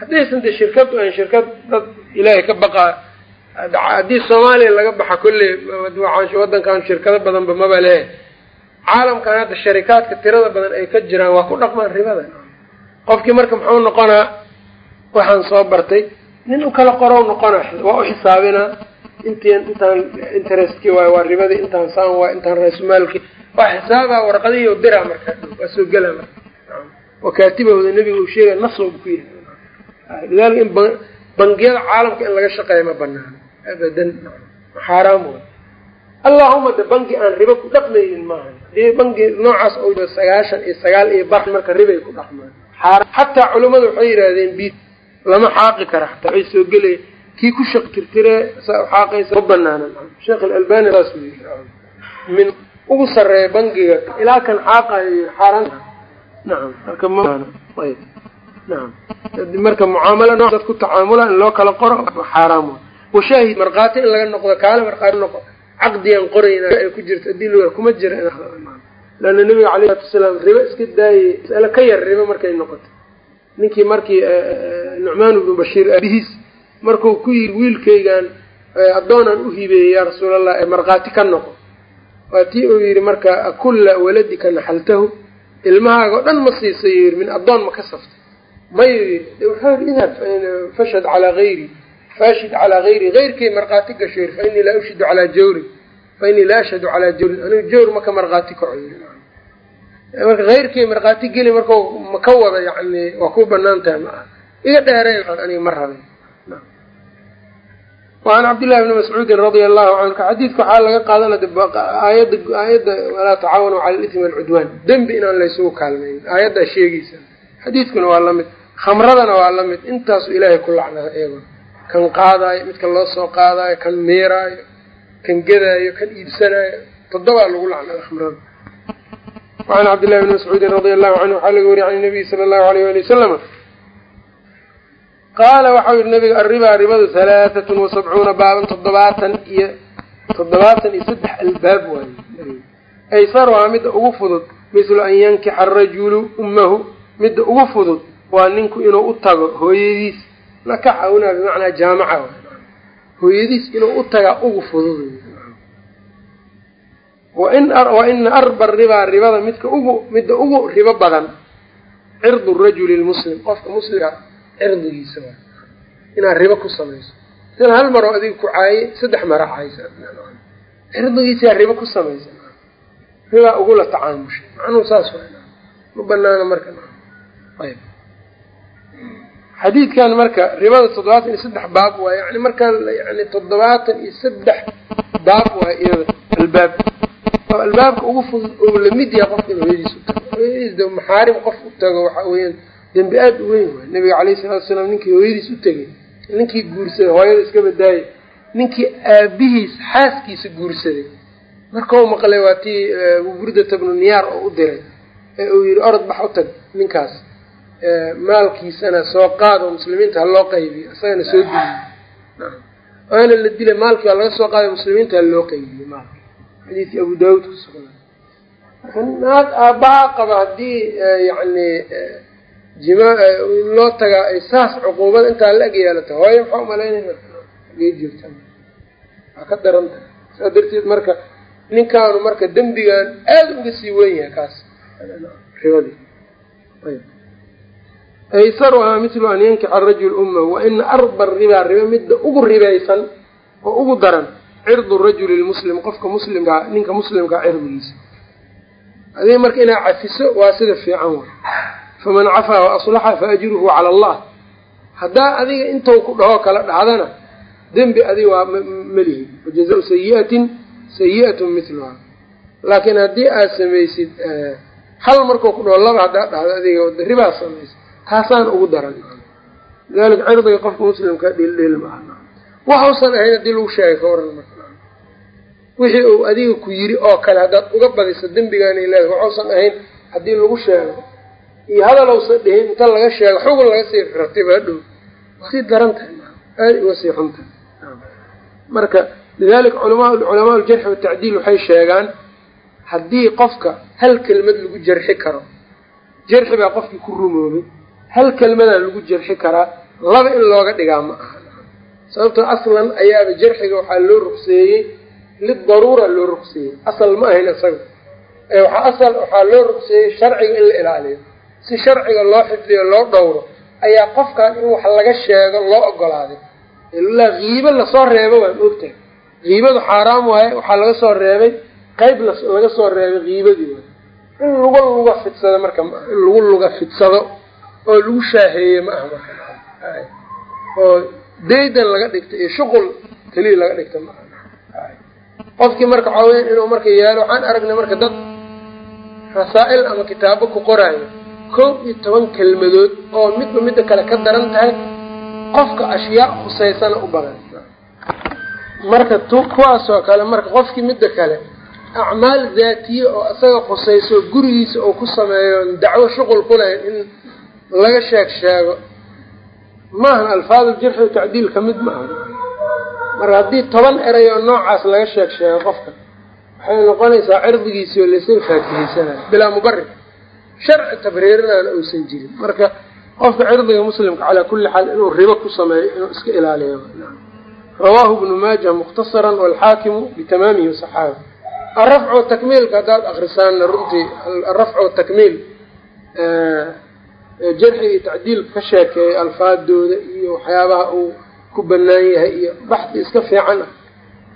Haddaysan de shirkadu an shirkad dad ilaahay ka baqaa haddii soomaaliya laga baxa kolley wadankan shirkado badanba maba lehe. Caalamkan hadda sharikaadka tirada badan ay ka jiraan waa ku dhaqmaan ribada qofkii marka muxuu noqonaa? Waxaan soo bartay. Nin u kala qorow noqona waa u xisaabinaa. Intiin intaan interestki waay waa ribadii. Intaan saan waay intaan raasumaalki waa xisaabaa warqadihi diraa marka. Waa soo gela marka. Wakaatibahooda nebiga uu sheegay nasoob ku yahay lidalika in bangiyada caalamka in laga shaqeeya ma banaano abadan. Xaaraam way allahuma de bangi aan ribo ku dhaqmaynin maaha haddii bangi noocaas oo sagaashan iyo sagaal iyo bar marka ribay ku dhaqmaan xataa culimmadu waxay yidhaahdeen bi lama xaaqi kara xataa waxay soo gelaya kii ku shaq tirtire xaaqaysa ma banaanan sheekh alalbani saas min ugu sareeya bangiga ilaa kan xaaqayo xaaraan. Nacam marka mayb nacam marka mucaamalo noo dad ku tacaamula in loo kala qoro xaaraam washaahid markhaati in laga noqdo kaale markhaati noqo caqdigan qorayna ay ku jirto haddii la kuma jira leanna nabiga alayh salatu wasalaam ribo iska daayey masale ka yar ribo markay noqoto ninkii markii nucmaan ibnu bashiir aabihiis markuu ku yiri wiilkaygan addoonaan u hibeeyey yaa rasuulallah ee markhaati ka noqo waa tii uu yidhi marka akulla waladika naxaltahu ilmahaaga o dhan ma siisay yii min addoon ma ka saftay mayu yidhi wuxuu yidhi idhab fashhad calaa hayri faashhid calaa hayri hayrkay markhaati gasho fa innii laa ushidu calaa jawrin fa innii laa ashhadu calaa jawrin anigu jawr maka markhaati kaco marka hayrkay markhaati geli marka ma ka wada yani waa ku bannaan tahay ma aha iga dheereen aniga ma rabay waan cabdillahi bni mascuudin radia allahu canhu xadiidka waxaa laga qaadanaya aayadda walaa tacaawanu cala alismi walcudwaan dembi inaan laysugu kaalmayn aayaddaa sheegaysa xadiidkuna waa la mid khamradana waa la mid intaasu ilaahay ku lacnada iyagoo kan qaadaayo midka loo soo qaadaayo kan miiraayo kan gedaayo kan iibsanaayo toddobaa lagu lacnada khamrada. Wacan cabdillahi bni mascuudin radia allahu canhu waxaa laga wariya can nabiyi sala allahu alayh ali wasalama qaala waxau yihi nabiga arribaa ribadu halaatatun wa sabcuuna baaban toddobaatan iyo toddobaatan iyo saddex albaab waaye. Aysaruhaa midda ugu fudud mislu an yankixa arajulu ummahu. Midda ugu fudud waa ninku inuu u tago hooyadiis. Nakaxa hunaa bimacnaa jaamaca hooyadiis inuu u tagaa ugu fudud. Wa ina arba ribaa ribada midka ugu midda ugu ribo badan cirdu rajuli lmuslim qofka muslimka cirdigiisa waa. Inaad ribo ku samayso. Sida hal maroo adiga ku caaye saddex mara caysa cirdigiisaa ribo ku samaysa. Ribaa ugula tacaamushay. Macnuhu saas ma banaana marka. Ayb xadiidkan marka ribada toddobaatan iyo saddex baab waa yani markaa yani toddobaatan iyo saddex baab waa iyada albaab. Oo albaabka ugu fudud oo la mid yahay qofka in hooyadiis u tago. Hooyadiis de maxaarim qof u tago waxa weeyaan dembi aada u weyn waay. Nabiga calayhi salatu wasalaam ninkii hooyadiis u tegay ninkii guursaday hooyada iska badaayay ninkii aabihiis xaaskiisa guursaday. Markau maqlay waa tii burdata bnu niyaar oo u diray ee uu yihi orod bax u tag ninkaas maalkiisana soo qaad oo muslimiinta ha loo qaybiyo isagana soo diliyo waana la dilay maalkii waa laga soo qaaday muslimiinta ha loo qaybiyo maalki xadiidkii abu daawuud ku sugnaa marka naag aabbaha qaba haddii yani jima loo tagaa ay saas cuquubada intaa la eg yeelata hooyo maxaa umalaynayna agee joogta waa ka daran tahay. Saa darteed marka ninkaanu marka dembigan aada uga sii wen yahay kaas. Ribadii. Ayb aysaruhaa mislu an yankixa arajul ummahu wa ina arba ribaa riba midda ugu ribaysan oo ugu daran cirdu rajuli lmuslim qofka muslimkaa ninka muslimkaa cirdigiisa. Adiga marka inaa cafiso waa sida fiican way faman cafaa wa aslaxa cala allah. Haddaa adiga intou ku dhahoo kala dhacdana dembi adiga waa melihi. Wajazau sayiatin sayi'atun miluhaa laakiin haddii aad samaysid hal markuu ku dhaho laba haddaa dhahdo adiga ribaa samaysa taasaan ugu daran lidalika cirdiga qofka muslimka dhildhil maaha waxausan ahayn haddii lagu sheegay ka waran marka. Wixii uu adiga ku yiri oo kale haddaad uga badiso dembigaanay leedahay waxausan ahayn haddii lagu sheego. Iyo hadalowsa dhihin inta laga sheego xugun laga sii ratiba hadhow waa sii daran tahay aada uga sii xun tahay. Marka lidalika culama culamaa uljarxi watacdiil waxay sheegaan haddii qofka hal kelmad lagu jarxi karo jarxi baa qofkii ku rumoobay hal kelmadaa lagu jarxi karaa laba in looga dhigaa ma aha. Sababtoo aslan ayaaba jarxiga waxaa loo ruqseeyey lidaruura loo ruqseeyey. Asal ma ahayn isaga eewaaa asal waxaa loo ruqseeyey sharciga in la ilaaliyo. Si sharciga loo xifdiyo loo dhowro ayaa qofkan in wax laga sheego loo ogolaaday ilaa kiibo la soo reebo waan ogtahay kiibadu xaaraam waaye waxaa laga soo reebay qeyb laga soo reebay kiibadii in lagu luga fidsado marka in lagu luga fidsado oo lagu shaaheeye ma aha oo daydan laga dhigta iyo shuqul keliya laga dhigta ma aha. Qofkii marka waxaa inuu marka yaalo waxaan aragnay marka dad rasaa'il ama kitaabo ku qoraayo kow iyo toban kelmadood oo midba midda kale ka daran tahay qofka ashyaa khusaysana u badan. Marka t kuwaasoo kale marka qofkii midda kale acmaal daatiye oo isaga khusayso gurigiisa uu ku sameeyo dacwo shuqul ku lahayn in laga sheeg sheego maahan alfaadu jarxi o tacdiil ka mid ma aha marka haddii toban eray oo noocaas laga sheeg sheego qofka waxay noqonaysaa cirdigiisii oo laysaga faatihaysanayo bilaa mubarir sharci tabriirinaana uusan jirin. Marka qofka cirdiga muslimka calaa kulli xaal inuu ribo ku sameeyo inuu iska ilaaliyo. Rawaahu ibnu maaja mukhtasara walxaakimu bitamaamihi saxaabi. Arafcu takmiilka haddaad akrisaanna runtii arafcu takmiil jarxi iyo tacdiilka ka sheekeeya alfaadooda iyo waxyaabaha uu ku banaan yahay iyo baxdi iska fiican ah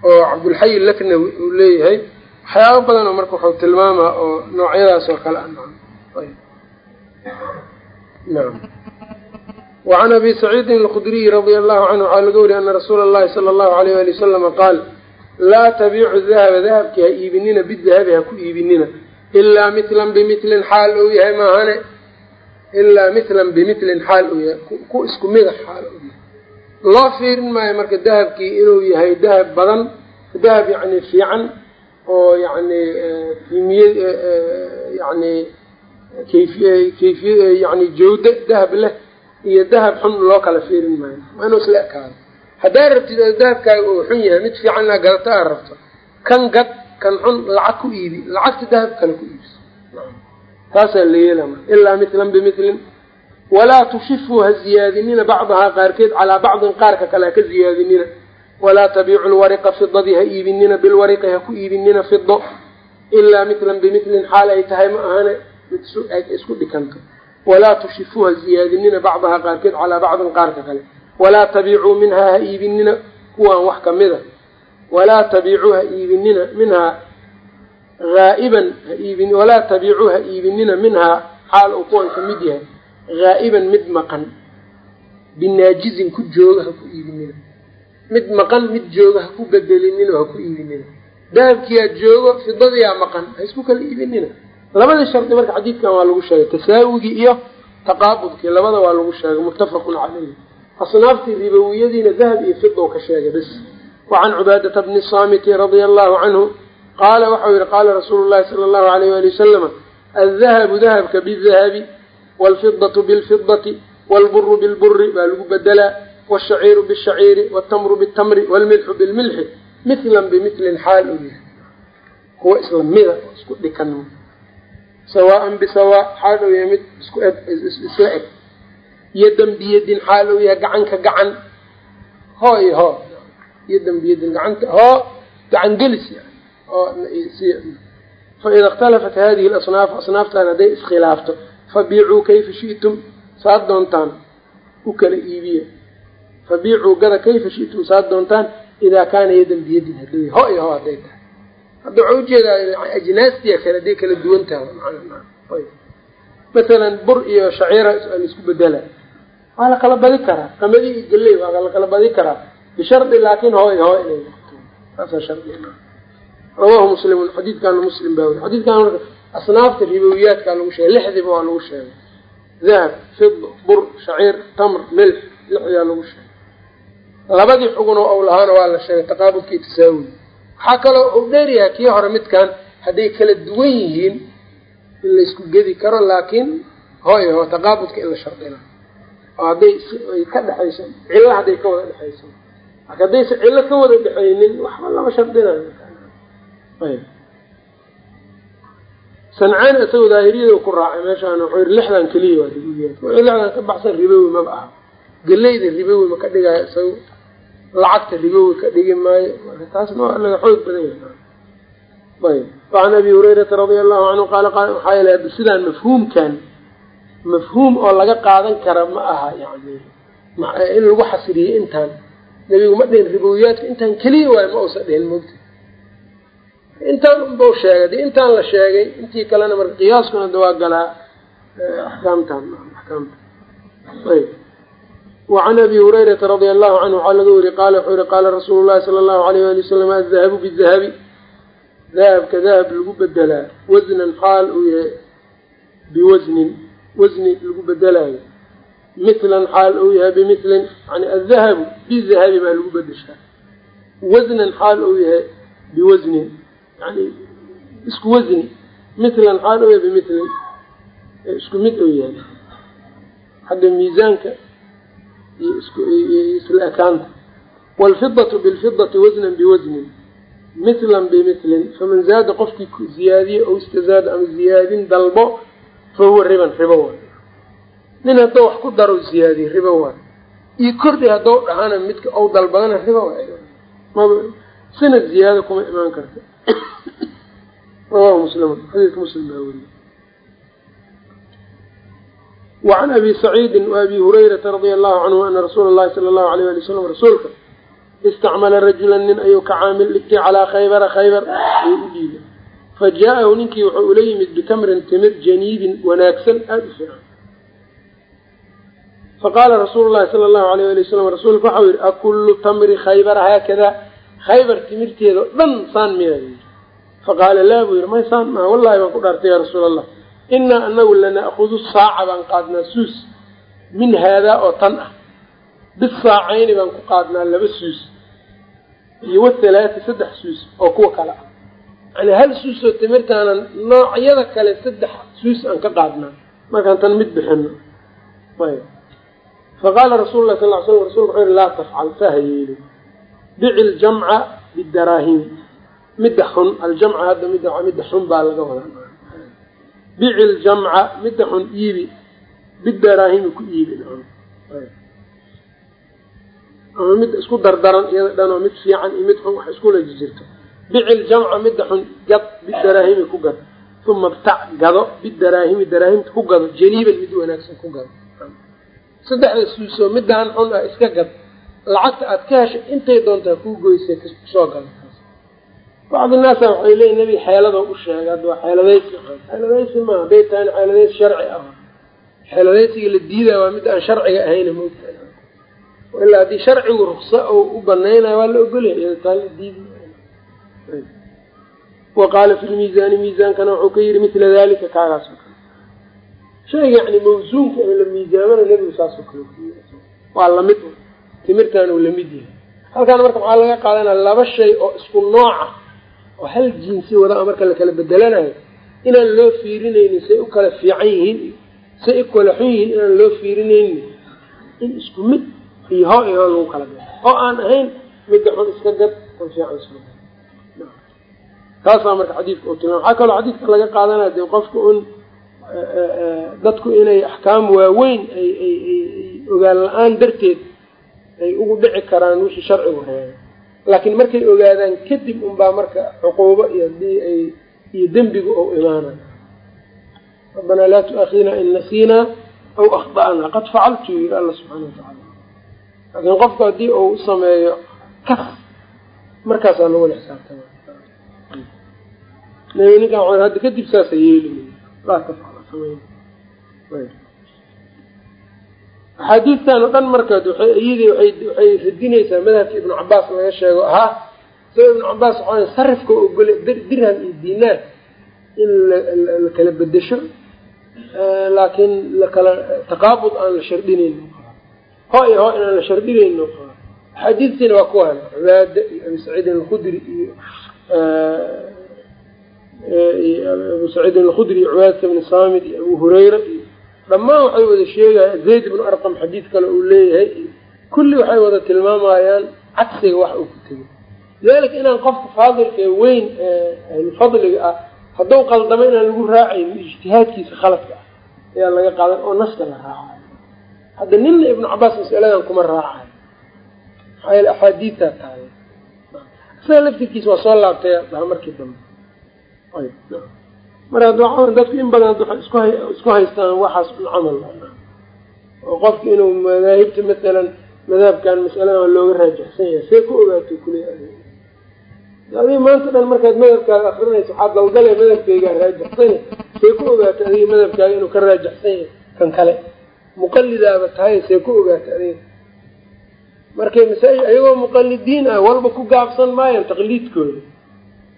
oo cabdulxayi laknawi uu leeyahay. Waxyaaba badan oo marka waxuu tilmaamaa oo noocyadaas oo kale ah wacan abi saciidin alkhudriyi radia allahu canhu waxaa laga wariy ana rasuula allahi sala allahu alayh ali wasalama qaal laa tabiicu dahaba dahabkii ha iibinina bidahabi ha ku iibinina ilaa mitlan bimitlin xaal uu yahay maahane ilaa mitlan bimitlin xaal uu yahay ku isku mida xaal uu yahay loo fiirin maayo marka dahabkii inuu yahay dahab badan dahab yani fiican oo yani kimiye yani kayfiy yani jawda dahab leh iyo dahab xun loo kala fiirin maayo waa inuu isla ekaado haddaa rabtid dahabkaaga uu xun yahay mid fiican inaa gadata aad rabto kan gad kan xun lacag ku iibi lacagta dahab kale ku iibso taasaa la yeela ilaa mitlan bimitlin walaa tushifu ha ziyaadinina bacdahaa qaarkeed calaa bacdin qaarka kale ha ka ziyaadinina. Walaa tabiicu lwariqa fidadii ha iibinina bilwariqi ha ku iibinina fido ilaa mitlan bimitlin xaal ay tahay ma ahane mid isku dhikanto. Walaa tushifu ha ziyaadinina bacdahaa qaarkeed calaa bacdin qaarka kale. Walaa tabiicuu minhaa ha iibinina kuwaan wax ka mid a walaa tabiicuu ha iibinina minhaa haa'iban ha iibin. walaa tabiicuu ha iibinina minhaa xaal uu kuwan ka mid yahay. haa'iban mid maqan. binaajizin ku jooga ha ku iibinina. mid maqan mid jooga ha ku bedelinina ha ku iibinina. dahabkiyaa joogo fidadiyaa maqan ha isku kala iibinina. labadii shardi marka xadiidkan waa lagu sheegay. tasaawigii iyo taqaabudkii labada waa lagu sheegay. muttafaqun caleyhi asnaaftii ribawiyadiina dahab iyo fido ka sheegay bas wacan cubaadata bni saamiti radia allahu canhu qaala waxau yihi qaala rasuulu llahi sala allahu alayh wali wasalama aldahabu dahabka bidahabi waalfidatu bilfidati waalburu bilburi baa lagu bedelaa wshaciiru bishaciiri wtamru bitamri wlmilxu bilmilxi mitlan bimitlin xaal uu yahay. Kuwa isla mida isku dhikan. Sawaan bisawaa xaal uu yahay mid isku isla eg. Yadan biyadin xaal uu yahay gacanka gacan. Hoo iyo hoo. Yadan biyadin gacanta hoo. Gacan gelis faida اkhtalafat hadihi lasnaaf asnaaftan hadday iskhilaafto fabiicuu kayfa shi'tum saad doontaan u kala iibiya fabiicuu gada kayfa shi'tum saad doontaan idaa kaana yadan biyadin haduu ho iyo ho hadday tahay. Hadda waxaa u jeedaa ajnaastiya kale hadday kala duwan tahay. Masalan bur iyo shaciira la isku bedela waa la kala badi karaa. Qamadi iyo geley waa la kala badi karaa. Bishardi laakin ho iyo ho inay noqto saasa shardi rawahu muslimun xadiidkaana muslim baa weri xadiidkan marka asnaafta ribowiyaadkaa lagu sheegay lixdiiba waa lagu sheegay. Dahab fid bur shaciir tamr milx lixdiyaa lagu sheegay. Labadii xugun oo aw lahaana waa la sheegay taqaabudkii tasaawi waxaa kaloo uu dheeryahay kii hore midkan hadday kala duwan yihiin in laysku gedi karo laakiin hooy ho taqaabudka in la shardina oo hadday ay ka dhexayso cillo hadday ka wada dhexayso. Marka haddaysa cillo ka wada dhexaynin waxba lama shardinayo sancaan isagoo daahiriyada ku raacay meeshaan wuxuu yihi lixdan keliya waa ribowiyaad wuxuu lixdan ka baxsan ribowi maba aha geleyda ribowi ma ka dhigaayo isaga lacagta ribowi ka dhigi maayo. Marka taasna waa laga xoog badan yahay. Ayb. Wacan abi hurayrata radia allahu canhu qaala qaal waxaa yel sidaan mafhuumkan mafhuum oo laga qaadan kara ma aha yani in lagu xasiriyey intaan nebigu ma dhihin ribowiyaadka intaan keliya waayo ma uusa dhihin mogta intaan unbau sheegay intaan la sheegay intii kalena marka qiyaaskuna da waa galaa axkaamtan axkaamta ayb. Wacan abi hurayrata radia allahu canhu waxaa laga weriy qaala wuxuu yihi qaala rasuulu llahi sala allahu alayh ali wasalam adahabu bidahabi dahabka dahab lagu bedelaa wasnan xaal uu yahay biwasnin wasni lagu bedelaayo mitlan xaal uu yahay bimitlin yani adahabu bidahabi baa lagu bedeshaa wasnan xaal uu yahay biwasnin yani isku wasni mitlan xaal bimitlin isku mid uu yahay. Xagga miisaanka iyo isiyo isla ekaanta. Waalfidatu bilfidati wasnan biwasnin mitlan bimitlin faman zaada qofkii ziyaadiye ou istazaada ama ziyaadin dalbo fa huwa riban ribo waay. Nin hadduu wax ku daro ziyaadiye ribo waay. Iyo kordhi haddou dhahana midka ou dalbadana riba maba sanad ziyaada kuma imaan karta wacan abi saciidin waabi hurayrata radia allahu canhu ana rasuula allahi sala allahu alayh ali wasalam rasuulka istacmala rajulan nin ayuu ka caamil dhigtay calaa khaybara khaybar ayuu u dhiibay fa jaa-ahu ninkii wuxuu ula yimid bitamrin timir janiibin wanaagsan aada u fiican faqaala rasuulu llahi sala allahu alayh ali wasalam rasuulka waxau yihi akullu tamri khaybara haakada khaybar timirteeda o dhan saan miyaa faqaala laa buu yihi may saan maa wallahi baan ku dhaartay yaa rasuul allah inaa anagu lana'kudu saaca baan qaadnaa suus. Min haadaa oo tan ah. Bisaacayni baan ku qaadnaa laba suus. Iyo wathalaati saddex suus oo kuwa kale ah. Yani hal suus oo timirtaanan noocyada kale saddex suus aan ka qaadnaa. Markaan tan mid bixino faqaala rasuulu lah sal l slam rasulka wuxuu yihi laa tafcal saha yeelin bici ljamca bidaraahim. Midda xun aljamca hadda midda midda xun baa laga wadaa. Bici ljamca midda xun iibi bidaraahimi ku iibi. Ama mid isku dardaran iyada dhan mid fiican iyo mid xun wax iskula jirto. Bici ljamca midda xun gad bidaraahimi ku gad uma btac gado bidaraahimi daraahimta ku gado janiiban mid wanaagsan ku gado. Saddexda suusoo midaan xun ah iska gad lacagta aad ka heshay intay doontaa kuu goysay ku soo gada bacdi naasa waxay leeyiin nebi xeelado u sheegay hadda waa xeeladaysi xeeladaysi maa hadday tahan xeeladaysi sharci ah. Xeeladaysiga la diidaya waa mid aan sharciga ahayna moogta ilaa haddii sharcigu ruksa oo u banaynayo waa la ogolaya taa la diidi wa qaala fi lmiisaani miisaankana wuxuu ka yidhi mila dalika kaagaas oo kale shayga yani mawsuunka ee la miisaamana nebigu saasoo kale waa la mid timirtaan uu la mid yahay. Halkaan marka maxaa laga qaadanaya laba shay oo isku nooca oo hal jinsi wadaa marka la kala bedelanayo inaan loo fiirinaynin say u kala fiican yihiin say u kala xun yihiin inaan loo fiirinaynin. In isku mid iyo ho iyo ho lagu kala gado oo aan ahayn midda xun iska gad kan fiican isku taasaa marka xadiidka uu tilmaam waxaa kaloo xadiidka laga qaadanaya dee qofka un dadku inay axkaam waaweyn ay ay ay ogaan la'aan darteed ay ugu dhici karaan wixii sharcigu reebay laakiin markay ogaadaan kadib unbaa marka cuquubo iyo haddii ay iyo dembiga ou imaanayo rabbanaa laa tu-aakhidnaa in nasiinaa aw akhda'naa qad facaltu yiri alla subxaana watacaala laakiin qofku haddii uu sameeyo kas markaasaa lagula xisaabtama waa hadda kadib saasa yeeli. Laa tafcal samey axaadiistan oo dhan markaad iyadii waxay radinaysaa madhabka ibnu cabaas laga sheego ahaa isagoo ibnu cabaas waxaa sarifka ogole dirham iyo dinaar in la kala bedesho laakiin lakala taqaabud aan la shardinayn ho iyo ho inaan la shardinayn axaadiistiina waa kuwan cibaada iyo abi saciidin alkhudri iyo abu saciidin alkhudri iyo cibaadata bni saamid iyo abu hurayra iyo dhammaan waxay wada sheegayaan zayd ibnu arqam xadiid kale uu leeyahay kulli waxay wada tilmaamayaan cagsiga wax uu ku tegay. Lidalika inaan qofka faadilka weyn ahlufadliga ah hadduu qaldamo inaan lagu raacayn ijtihaadkiisa khaladka ah ayaa laga qaadan oo naska la raacayo hadda nina ibnu cabaas masaladan kuma raacayo maxaa yeele axaadiidtaa tahay isaga laftirkiisa waa soo laabtay markii dambe mar hadda dadku in badan isku haystaan waxaas un camal oo qofka inuu madaahibta masalan madhabkan masaladan waa looga raajixsan yahay see ku ogaato kule adiga maanta dhan markaad madhabkaaga akrinayso waxaad daldale madhabkaygaa raajixsane see ku ogaato adiga madhabkaaga inuu ka raajixsan yahay kan kale. Muqalidaaba tahay see ku ogaato adiga. Markay masaa ayagoo muqalidiin ah walba ku gaabsan maayaan taqliidkooda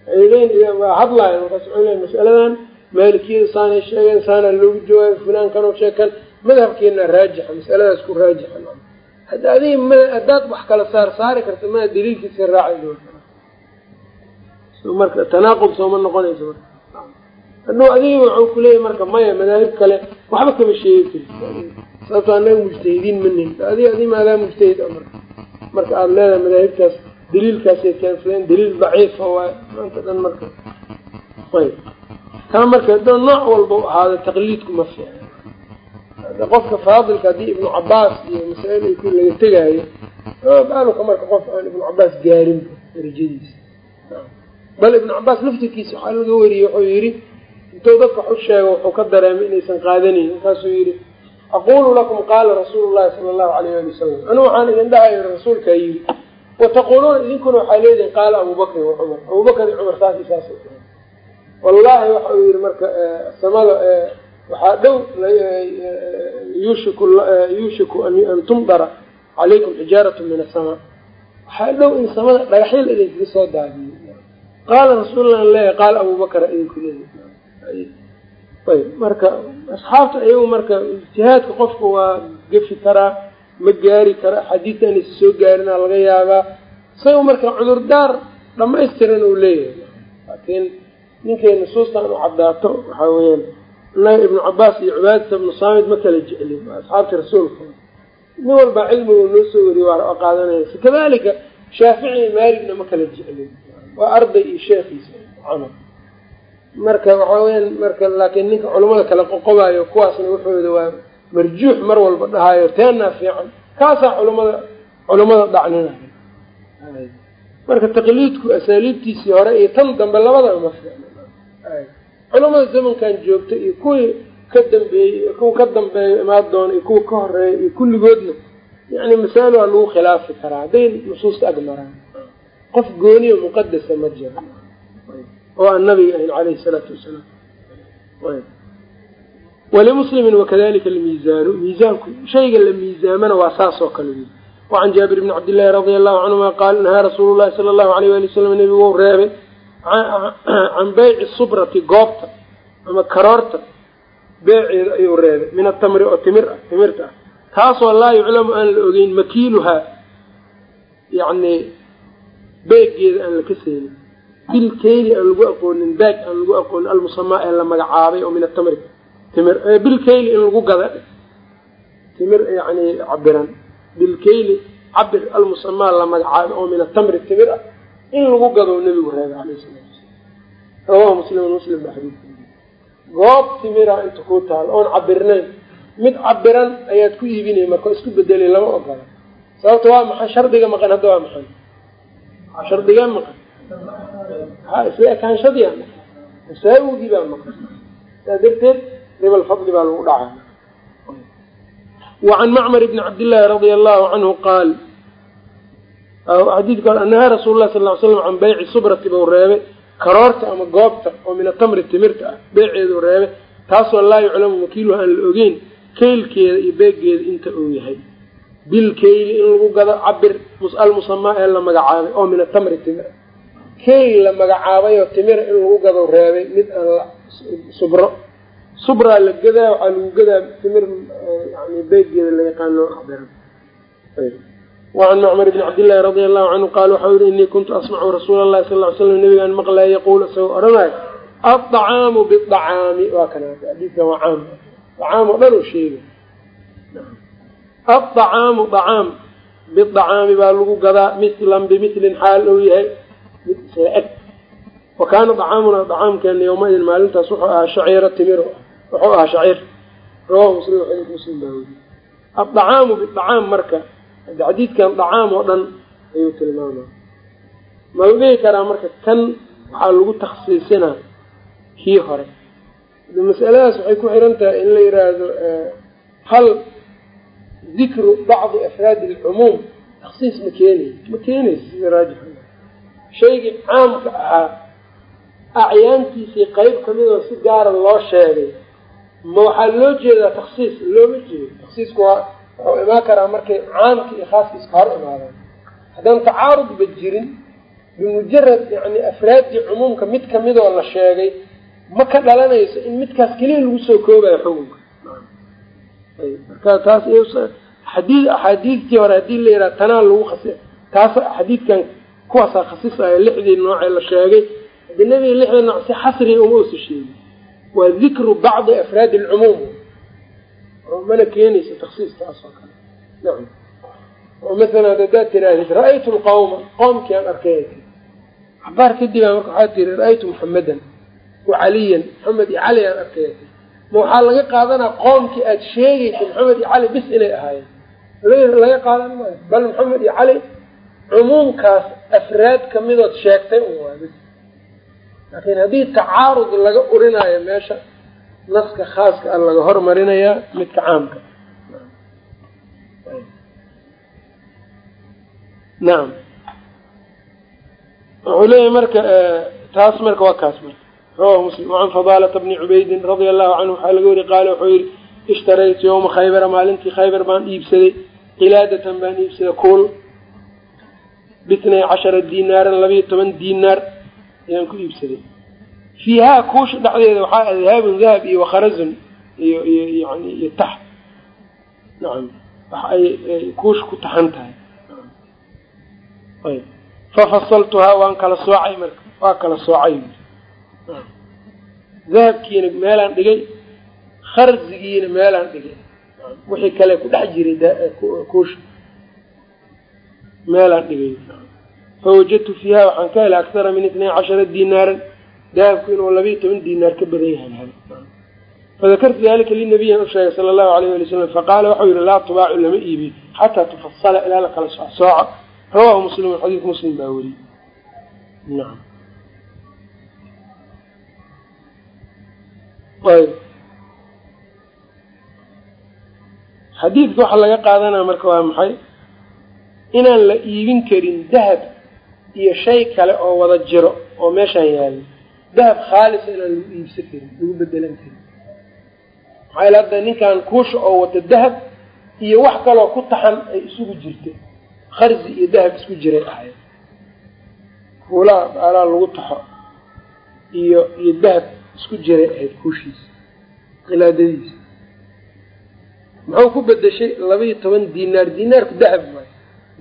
hadlaayan waxay leeyn masaladan maalikiyada saanay sheegeen saana loogu jawaabay fulaan kanoo sheekan madhabkeena raajixa masaladaas ku raajixa. Hadda adiga haddaad wax kala saar saari karta maa daliilkiisa raaci marka tanaaqub sooma noqonayso marka. Hadduu adiga waxuu kuleeyahy marka maya madaahib kale waxba kama sheegi karin. Sababto annaga mujtahidiin manin adiga adi maadaa mujtahid a marka. Marka aada leedahay madaahibtaas daliilkaasay keensadeen daliil daciifa waay maanta dhan marka. Ayb. Taa marka da nooc walba u ahaada taqliidku ma fiicna qofka faadilka haddii ibnu cabaas iyo masaa-il laga tegaayo baaluka marka qof aan ibnu cabaas gaarin darajadiisa. Bal ibnu cabaas laftirkiisa waxaa laga wariyey wuxuu yidhi intuu dadka wax u sheego wuxuu ka dareemay inaysan qaadanayn. Markaasuu yidhi aqulu lakum qaala rasuulu llahi sala allahu alayh ali wasalam anu waxaan idin dhahay rasuulkaa yidhi wataquuluuna idinkuna waxaa leedihin qaala abubakrin wa cumar abubakar iyo cumar saas saas wallahi waxa uu yihi marka samada waxaa dhow yuushiku yuushiku an tumdara calaykum xijaaratu min asamaa waxaa dhow in samada dhagaxyal idinkaga soo daadiyo. Qaala rasuullah leeyahy qaala abubakra idinku leeyahy ayb marka asxaabta iyagu marka ijtihaadka qofka waa gefi karaa ma gaari kara xadiidta inaysa soo gaarina laga yaabaa. Isaga marka cudurdaar dhamaystiran uu leeyahay. Laakiin ninkay nusuustan u cadaato waxaa weyaan inaga ibnu cabaas iyo cibaadata ibnu saamid ma kala jeclin waa asxaabti rasuulka. Nin walbaa cilmiga noo soo wariye waa qaadanaysa kadalika shaafici iyo maaligna ma kala jeclin. Waa arday iyo sheekhiisa camal marka waxaa weyaan marka laakiin ninka culamada kala qoqobayo kuwaasna wuxooda waa marjuux mar walba dhahayo teenaa fiican. Kaasaa culamada culamada dhacninayo marka taqliidku asaaliibtiisii hore iyo tan dambe labadaba ma fiicno culamada zamankan joogta iyo kuwii ka dambeeyey kuwa ka dambeeyo imaan doona iyo kuwa ka horreeya iyo kulligoodna yani masaa'il waa lagu khilaafi karaa. Hadday nusuusta ag maraan. Qof gooniyo muqadasa ma jiro. Oo aan nabiga ahayn caleyhi salaatu wasalaam walimuslimin wakadalika almiizaanu miizaanku shayga la miizaamana waa saas oo kale wey wacan jaabir bni cabdillahi radia allahu canhuma qaal nahaa rasuulu llahi sala allahu alayh wali wasalam nebigu u reebay can beyci subrati goobta ama karoorta beeceeda ayuu reebay min atamri oo timir ah timirta ah taasoo laa yuclamu aan la ogeyn makiiluhaa yacni beegeeda aan la kaseynin bilkeyli aan lagu aqoonin baag aan lagu aqoonin almusamaa ee la magacaabay oo min atamri timir bilkeyli in lagu gada timir yani cabiran bilkeyli cabir almusamaa la magacaabay oo min atamri timir ah in lagu gado nebigu reebay alayh salatu wasalaam rawahu muslimun muslim ba xadiidka goob timira inta ku taal oon cabirnayn mid cabiran ayaad ku iibinay marka isku bedelay lama ogola. Sababta waa maxay? Shardiga maqan hadda waa maxay? Shardigaa maqan. Ha isla ekaanshadiia maqan masaa-igii baa maqan. Saa darteed ribal fadli baa lagu dhacay wacan macmar bni cabdillaahi radia allahu canhu qaal xadiidka nahaa rasuulu lah sal ly slam can beyci subrati bau reebay. Karoorta ama goobta oo min atamri timirta ah beeceedu reebay. Taasoo laa yuclamu wakiiluha aan la ogeyn keylkeeda iyo beegeeda inta uu yahay. Bilkeyli in lagu gado cabir almusamaa ee la magacaabay oo min atamri timir. Keyl la magacaabayoo timira in lagu gado reebay mid aan subro subraa la gadaa waxaa lagu gadaa timir yani beegeeda la yaqaano wacan macmar bni cabdillahi radia allahu canhu qaal waxau yihi inii kuntu asmacu rasuula allahi sal ly slam nabigaan maqlaya yaquul isagoo odhanayo aacaamu biacaami waa kana xadiidkan waa caam. Acaam oo dhan oo sheegay. Aacaamu acaam biacaami baa lagu gadaa mislan bimislin xaal ou yahay. Mid isla eg. Wa kaana acaamuna acaamkeena yowmaidin maalintaas wuxuu ahaa shaciira timir wuxuu ahaa shaciir. Rawahu muslim xadiid muslim baa weriye aacaamu biacaam marka xadiidkan dacaam oo dhan ayuu tilmaamaa ma la dhihi karaa marka kan waxaa lagu taksiisinaa kii hore. Masaladaas waxay ku xiran tahay in la yiraahdo hal dikru bacdi afraadi alcumuum taksiis ma keenay ma keenaysa sida raajix. Shaygii caamka ahaa acyaantiisii qeyb ka mid oo si gaara loo sheegay ma waxaa loo jeedaa taksiis looma jeedo. Taksiisku waa wuxuu imaan karaa markay caamka iyo khaaska iska hor imaadaan haddaan tacaarudba jirin bimujarad yani afraaddii cumuumka mid kamidoo la sheegay ma ka dhalanayso in midkaas keliya lagu soo koobayo xukunka. Marka taas xadii axaadiistii hore haddii la yidhaha tanaa lagu khasi taas xadiidkan kuwaasaa khasisayo lixdii noocee la sheegay. Hadii nabiga lixda nooc si xasriga uma usa sheegin waa dikru bacdi afraadi alcumuum. Mana keenaysa taksiis taas oo kale. Nacam oo masalan haddaad tirahdid ra'aytu lqawma qoomkii aan arkay. Cabaar kadib a marka waxaa tiri ra'aytu muxamedan wa caliyan maxamed iyo cali aan arkay. Ma waxaa laga qaadanaa qoomkii aada sheegaysa maxamed iyo cali bis inay ahaayeen? Laga qaadan maayo. Bal maxamed iyo cali cumuumkaas afraad kamidood sheegtay un waa bis laakiin haddii tacaarud laga urinaayo meesha naska khaaska a laga hormarinayaa midka caamka. Nacam wuxuu leeyahay marka taas marka waa kaas marka rawahu muslim wacan fadaalata bni cubaydin radia allahu canhu waxaa laga wari qaala wuxuu yihi ishtaraytu yowma khaybara maalintii khaybar baan iibsaday qilaadatan baan iibsaday kuul bitnay cashara dinaaran labayo toban dinaar ayaan ku iibsaday fiihaa kuusha dhexdeeda waxaa adhaabun dahab iyo wakharazun iyo iyo yani iyo tax. Nacam wax ay kuusha ku taxan tahay. Ayb. Fafasaltuhaa waan kala soocay marka. Waa kala soocay dahabkiina meelaan dhigay kharzigiina meelaan dhigay. Wixii kale ku dhex jiray kuusha meelaan dhigay fawajadtu fiiha waxaan ka helay aktara min itnay cashara dinaaran dahabku inuu labayo toban dinaar ka badan yahay fadakartu dalika linabiyan u sheegay sala allahu alayh wali salam faqaala waxau yihi laa tubaacu lama iibiyo xataa tufasala ilaa la kala socsooco rawahu muslimun xadiidka muslim baa weriyey nacam ayb xadiidka waxaa laga qaadanaya marka waa maxay inaan la iibin karin dahab iyo shay kale oo wada jiro oo meeshaan yaalo. Dahab khaalisa inaan lagu iibsan karin lagu bedelan karin. Maxaa hadda ninkan kuusha oo wata dahab iyo wax kaloo ku taxan ay isugu jirta kharzi iyo dahab isku jiray ahayd. Kuulaha baalaa lagu taxo iyo iyo dahab isku jiray ahayd kuushiisa qilaadadiisa. Muxuu ku bedeshay laba-iyo toban dinaar dinaarku dahab waayo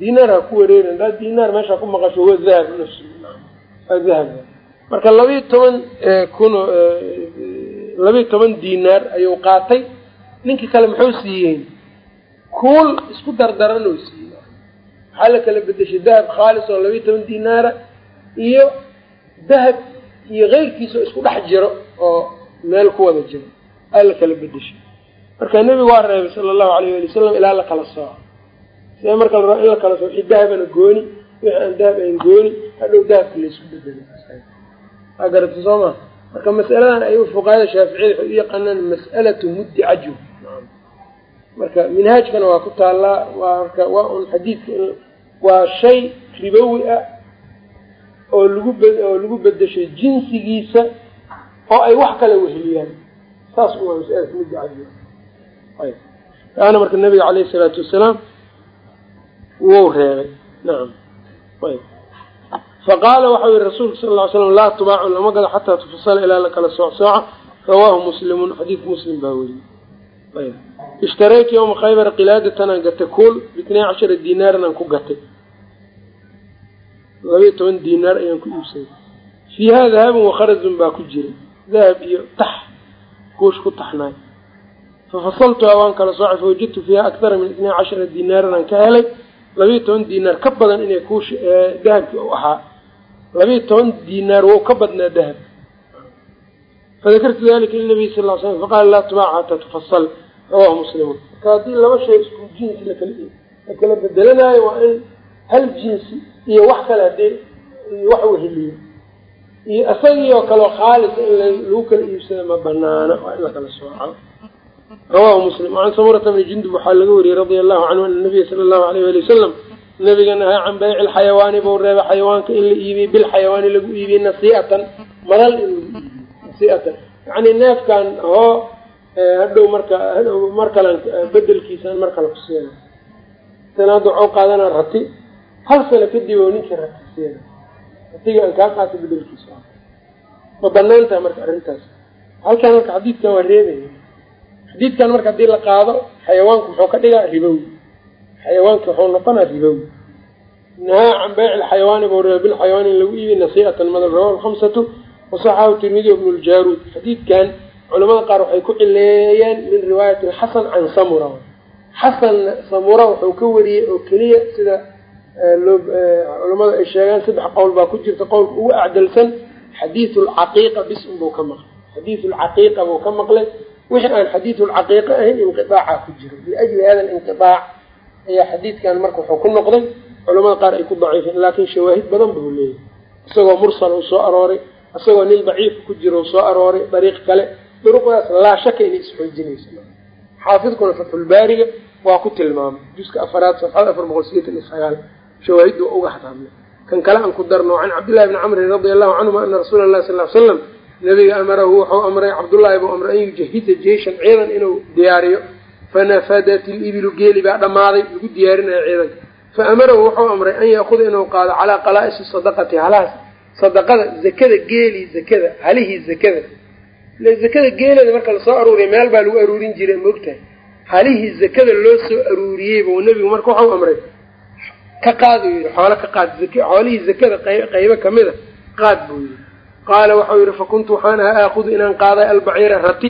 dinaar ha ku wareerin hadaa dinaar meesha ku maqasho wa dahab waa dahab marka laba-iyo toban kun laba-iyo toban dinaar ayuu qaatay. Ninkii kale muxuu siiyeen? Kuul isku dardaran oo siiyey. Waxaa la kala bedeshay dahab khaalis oo laba-iyo toban dinaara iyo dahab iyo keyrkiisa oo isku dhex jiro oo meel ku wada jiro. Aa la kala bedeshay marka nebigu waa reebay sala allahu alayh ali wasalam ilaa la kala sooco see marka la in la kala sooco wixii dahabana gooni wixii aan dahab ayn gooni hadhow dahabka laysku bedelo. Waa garata soo ma marka masaladan ay fuqahada shaaficiyada waxay u yaqaanaan mas'alatu muddi cajw marka minhaajkana waa ku taallaa waa marka waa un xadiidka waa shay ribowi ah oo lagu oo lagu bedeshay jinsigiisa oo ay wax kala weheliyaan. Saas waa masalatu muddi cajw ayb kaana marka nabiga caleyhi isalaatu wasalaam wuu reebay. Nacam ayb. Faqaala waxau yihi rasuulka sal ly slam laa tubaacu lama gado xataa tufasala ilaa la kala sooc sooca rawaahu muslimun xadiidka muslim baa weriyey ishtaraytu yowma khaybara qilaadatan aan gatay kuul bitnay cashara dinaaran aan ku gatay. Labayo toban dinaar ayaan ku iibsaday fiiha dahabun wakharazun baa ku jira dahab iyo tax kuush ku taxnaay fafasaltuhaa waan kala soocay fawajadtu fiiha aktara min itnay cashara dinaaran aan ka helay labayo toban dinaar ka badan inay kuush dahabkii u ahaa. Labayo toban dinaar wou ka badnaa dahab. Fadakartu dalika linabiy sal l slam faqaala laa tubaaca xataa tufasal. Rawahu muslimun marka haddii laba shay isku jinsi la kala bedelanaayo waa in hal jinsi iyo wax kale hadee wax weheliyo iyo isagii oo kaleo khaalisa in lagu kala iibsado ma banaana waa in la kala sooco rawahu muslim. Wacan samurata bni jundub waxaa laga wariyey radia allahu canhu ana nabiya sala allahu alayh wali wasalam nabiga nahaa can bayci lxayawaani buu reebay xayawaanka in la iibiyey bilxayawaani lagu iibiyey nasii'atan madal in lagu iibiyo nasii'atan yacni neefkan hoo hadhow marka hadhow mar kalan bedelkiisaan mar kale ku siina sanaada waxuu qaadanaa rati hal sano kadib oo ninkii rati siina ratiga aan kaa qaata bedelkiisa ma bannaan tahay marka arrintaas. Halkan marka xadiidkan waa reebaya xadiidkan marka haddii la qaado xayawaanku muxuu ka dhigaa ribowi xayawaanki wuxuu noqonaa ribowi nahaa can bayci lxayawaani buu reeba bilxayawaani in lagu iibiy nasii'atan madal rawahu lkhamsatu wasaxahu tirmidi ibnu ljaruud xadiidkan culamada qaar waxay ku cileeyeen min riwaayati xasan can samura. Xasan samura wuxuu ka wariyey oo keliya sida loo culamada ay sheegaan saddex qowl baa ku jirta. Qowlka ugu acdalsan xadiidu lcaqiiqa bis unbuu ka maqlay. Xadiidu lcaqiiqa buu ka maqlay wixii aan xadiidulcaqiiqa ahayn inqiaaca ku jiro liajli hada linqiaac ayaa xadiidkan marka wuxuu ku noqday culamada qaar ay ku daciifeen laakiin shawaahid badan buu leeyahy isagoo mursal uu soo arooray isagoo nin daciif ku jiro u soo arooray dariiq kale duruqdaas laa shaka inay isxoojinayso xaafidkuna fatxulbaariga waa ku tilmaamay juska afaraad safxada afar boqol sideetan iyo sagaal shawaahiddu waa uga hadhamay kan kale aan ku darno can cabdillahi bni camrin radia allahu canhuma ana rasuula llahi sal l slam nabiga amarahu wuxuu amray cabdullaahi buu amray an yujahiza jeishan ciidan inuu diyaariyo. Fanafadat ilibilu geeli baa dhammaaday lagu diyaarinayo ciidanka fa amarahu wuxuu amray an yaakuda inuu qaado calaa qalaa-isi sadaqati halahaas sadaqada zakada geeli zakada halihii zakada. Ile zakada geeleeda marka la soo aruuriya meel baa lagu aruurin jiray maogtahay halihii zakada loo soo aruuriyey buu nebigu marka waxau amray ka qaad uu yidhi. Xoolo ka qaad xoolihii zakada qaybo ka mid a qaad buu yidhi qaala waxau yidhi fakuntu waxaan ahaa aakudu inaan qaaday albaciira rati